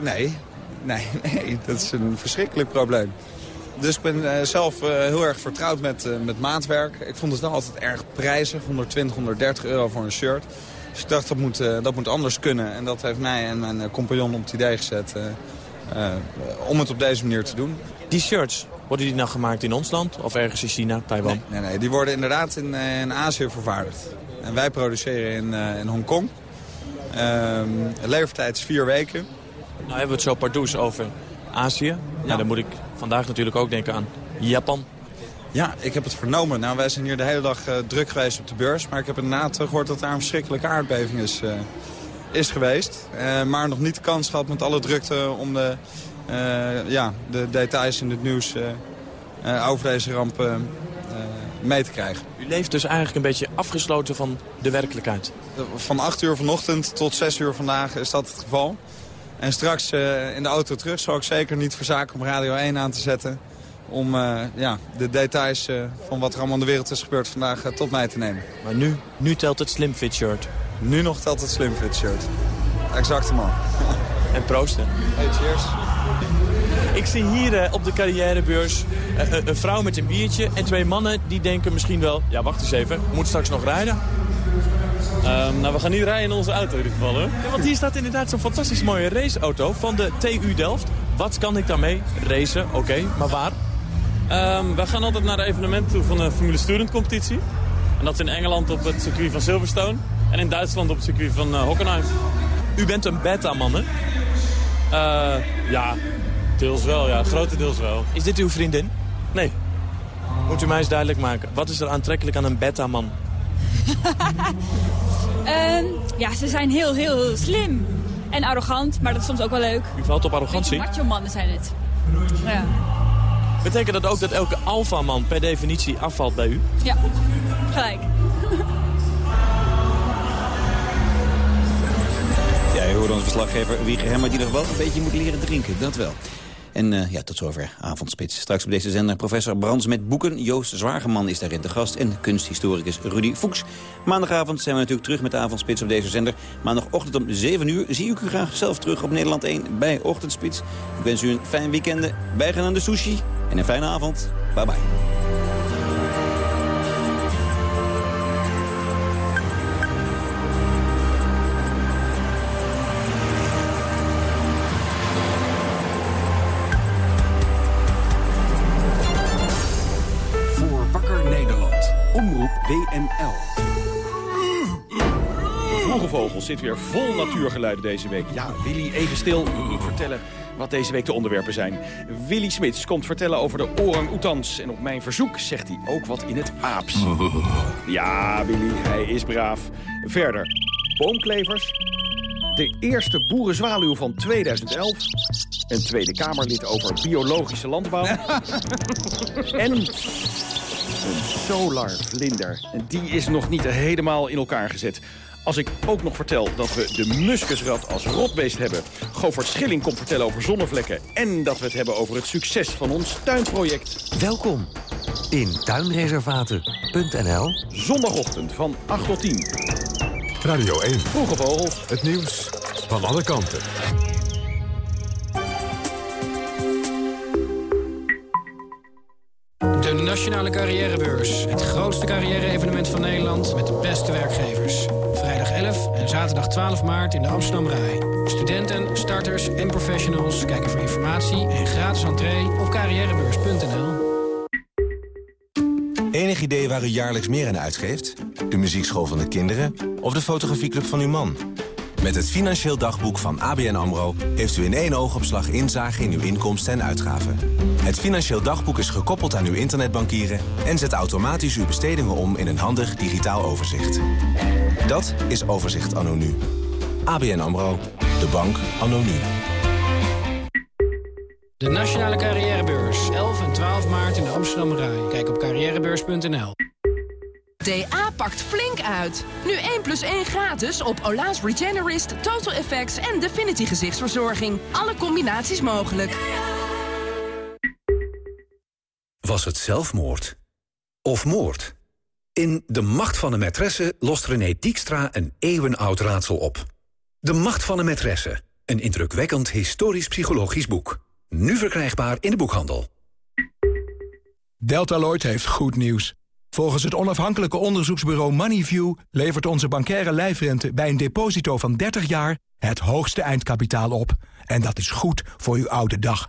Nee, nee, nee, dat is een verschrikkelijk probleem. Dus ik ben uh, zelf uh, heel erg vertrouwd met, uh, met maatwerk. Ik vond het wel altijd erg prijzig, 120, 130 euro voor een shirt. Dus ik dacht, dat moet, dat moet anders kunnen. En dat heeft mij en mijn compagnon op het idee gezet om het op deze manier te doen. Die shirts, worden die nou gemaakt in ons land of ergens in China, Taiwan? Nee, nee, nee die worden inderdaad in, in Azië vervaardigd. En wij produceren in, in Hongkong. Ehm, de levertijd is vier weken. Nou hebben we het zo pardoes over Azië. Ja. Nou, dan moet ik vandaag natuurlijk ook denken aan Japan. Ja, ik heb het vernomen. Nou, wij zijn hier de hele dag uh, druk geweest op de beurs. Maar ik heb inderdaad gehoord dat daar een verschrikkelijke aardbeving is, uh, is geweest. Uh, maar nog niet de kans gehad met alle drukte om de, ja, de details in het nieuws over deze ramp mee te krijgen. U leeft dus eigenlijk een beetje afgesloten van de werkelijkheid? Van 8 uur vanochtend tot 6 uur vandaag is dat het geval. En straks uh, in de auto terug zou ik zeker niet verzaken om Radio 1 aan te zetten. Om uh, ja, de details uh, van wat er allemaal in de wereld is gebeurd vandaag tot mij te nemen. Maar nu, nu telt het Slim Fit shirt? Nu nog telt het Slim Fit shirt. Exact man. en proosten. Hey, cheers. Ik zie hier op de carrièrebeurs een vrouw met een biertje en twee mannen die denken misschien wel... Ja, wacht eens even, moet straks nog rijden? Um, nou, we gaan nu rijden in onze auto in ieder geval. Hè? Ja, want hier staat inderdaad zo'n fantastisch mooie raceauto van de TU Delft. Wat kan ik daarmee? Racen, oké, maar waar? Um, we gaan altijd naar de evenementen toe van de Formule Student competitie. En dat is in Engeland op het circuit van Silverstone. En in Duitsland op het circuit van uh, Hockenheim. U bent een beta-man, hè? Uh, ja, deels wel, ja. Grotendeels wel. Is dit uw vriendin? Nee. Moet u mij eens duidelijk maken. Wat is er aantrekkelijk aan een beta-man? um, ja, ze zijn heel, heel, heel slim. En arrogant, maar dat is soms ook wel leuk. U valt op arrogantie? macho mannen zijn het. Ja. Betekent dat ook dat elke alfaman per definitie afvalt bij u? Ja, gelijk. Ja, je hoorde onze verslaggever Wieger Hemmer die nog wel een beetje moet leren drinken, dat wel. En uh, ja, tot zover Avondspits. Straks op deze zender professor Brands met boeken. Joost Zwageman is daarin te gast. En kunsthistoricus Rudy Fuchs. Maandagavond zijn we natuurlijk terug met de Avondspits op deze zender. Maandagochtend om 7 uur zie ik u graag zelf terug op Nederland 1 bij Ochtendspits. Ik wens u een fijn weekend. Bijgaan aan de sushi. En een fijne avond. Bye bye. Zit weer vol natuurgeluiden deze week. Ja, Willy, even stil. Vertellen wat deze week de onderwerpen zijn. Willy Smits komt vertellen over de orang-oetans. En op mijn verzoek zegt hij ook wat in het aaps. Ja, Willy, hij is braaf. Verder, boomklevers. De eerste boerenzwaluw van 2011. Een Tweede Kamerlid over biologische landbouw. en een solarvlinder. En die is nog niet helemaal in elkaar gezet. Als ik ook nog vertel dat we de muskusrat als rotbeest hebben... Govert Schilling komt vertellen over zonnevlekken... en dat we het hebben over het succes van ons tuinproject. Welkom in tuinreservaten.nl. Zondagochtend van 8 tot 10. Radio 1. Vroege vogels. Het nieuws van alle kanten. De Nationale Carrièrebeurs. Het grootste carrière-evenement van Nederland met de beste werkgevers. Vrijdag 11 en zaterdag 12 maart in de Amsterdam Rai. Studenten, starters en professionals kijken voor informatie en gratis entree op carrièrebeurs.nl. Enig idee waar u jaarlijks meer aan uitgeeft? De muziekschool van de kinderen of de fotografieclub van uw man? Met het Financieel Dagboek van ABN AMRO... heeft u in één oogopslag inzage in uw inkomsten en uitgaven. Het Financieel Dagboek is gekoppeld aan uw internetbankieren... en zet automatisch uw bestedingen om in een handig digitaal overzicht. Dat is Overzicht Anno Nu. ABN AMRO. De bank Anno Nu. De Nationale Carrièrebeurs. 11 en 12 maart in de Amsterdam Rai. Kijk op carrièrebeurs.nl. DA pakt flink uit. Nu 1 plus 1 gratis op Ola's Regenerist, Total Effects en Definity gezichtsverzorging. Alle combinaties mogelijk. Was het zelfmoord? of moord? In De Macht van de Maîtresse lost René Diekstra een eeuwenoud raadsel op. De Macht van de Maîtresse. Een indrukwekkend historisch-psychologisch boek. Nu verkrijgbaar in de boekhandel. Deltaloid heeft goed nieuws. Volgens het onafhankelijke onderzoeksbureau Moneyview... levert onze bankaire lijfrente bij een deposito van 30 jaar... het hoogste eindkapitaal op. En dat is goed voor uw oude dag.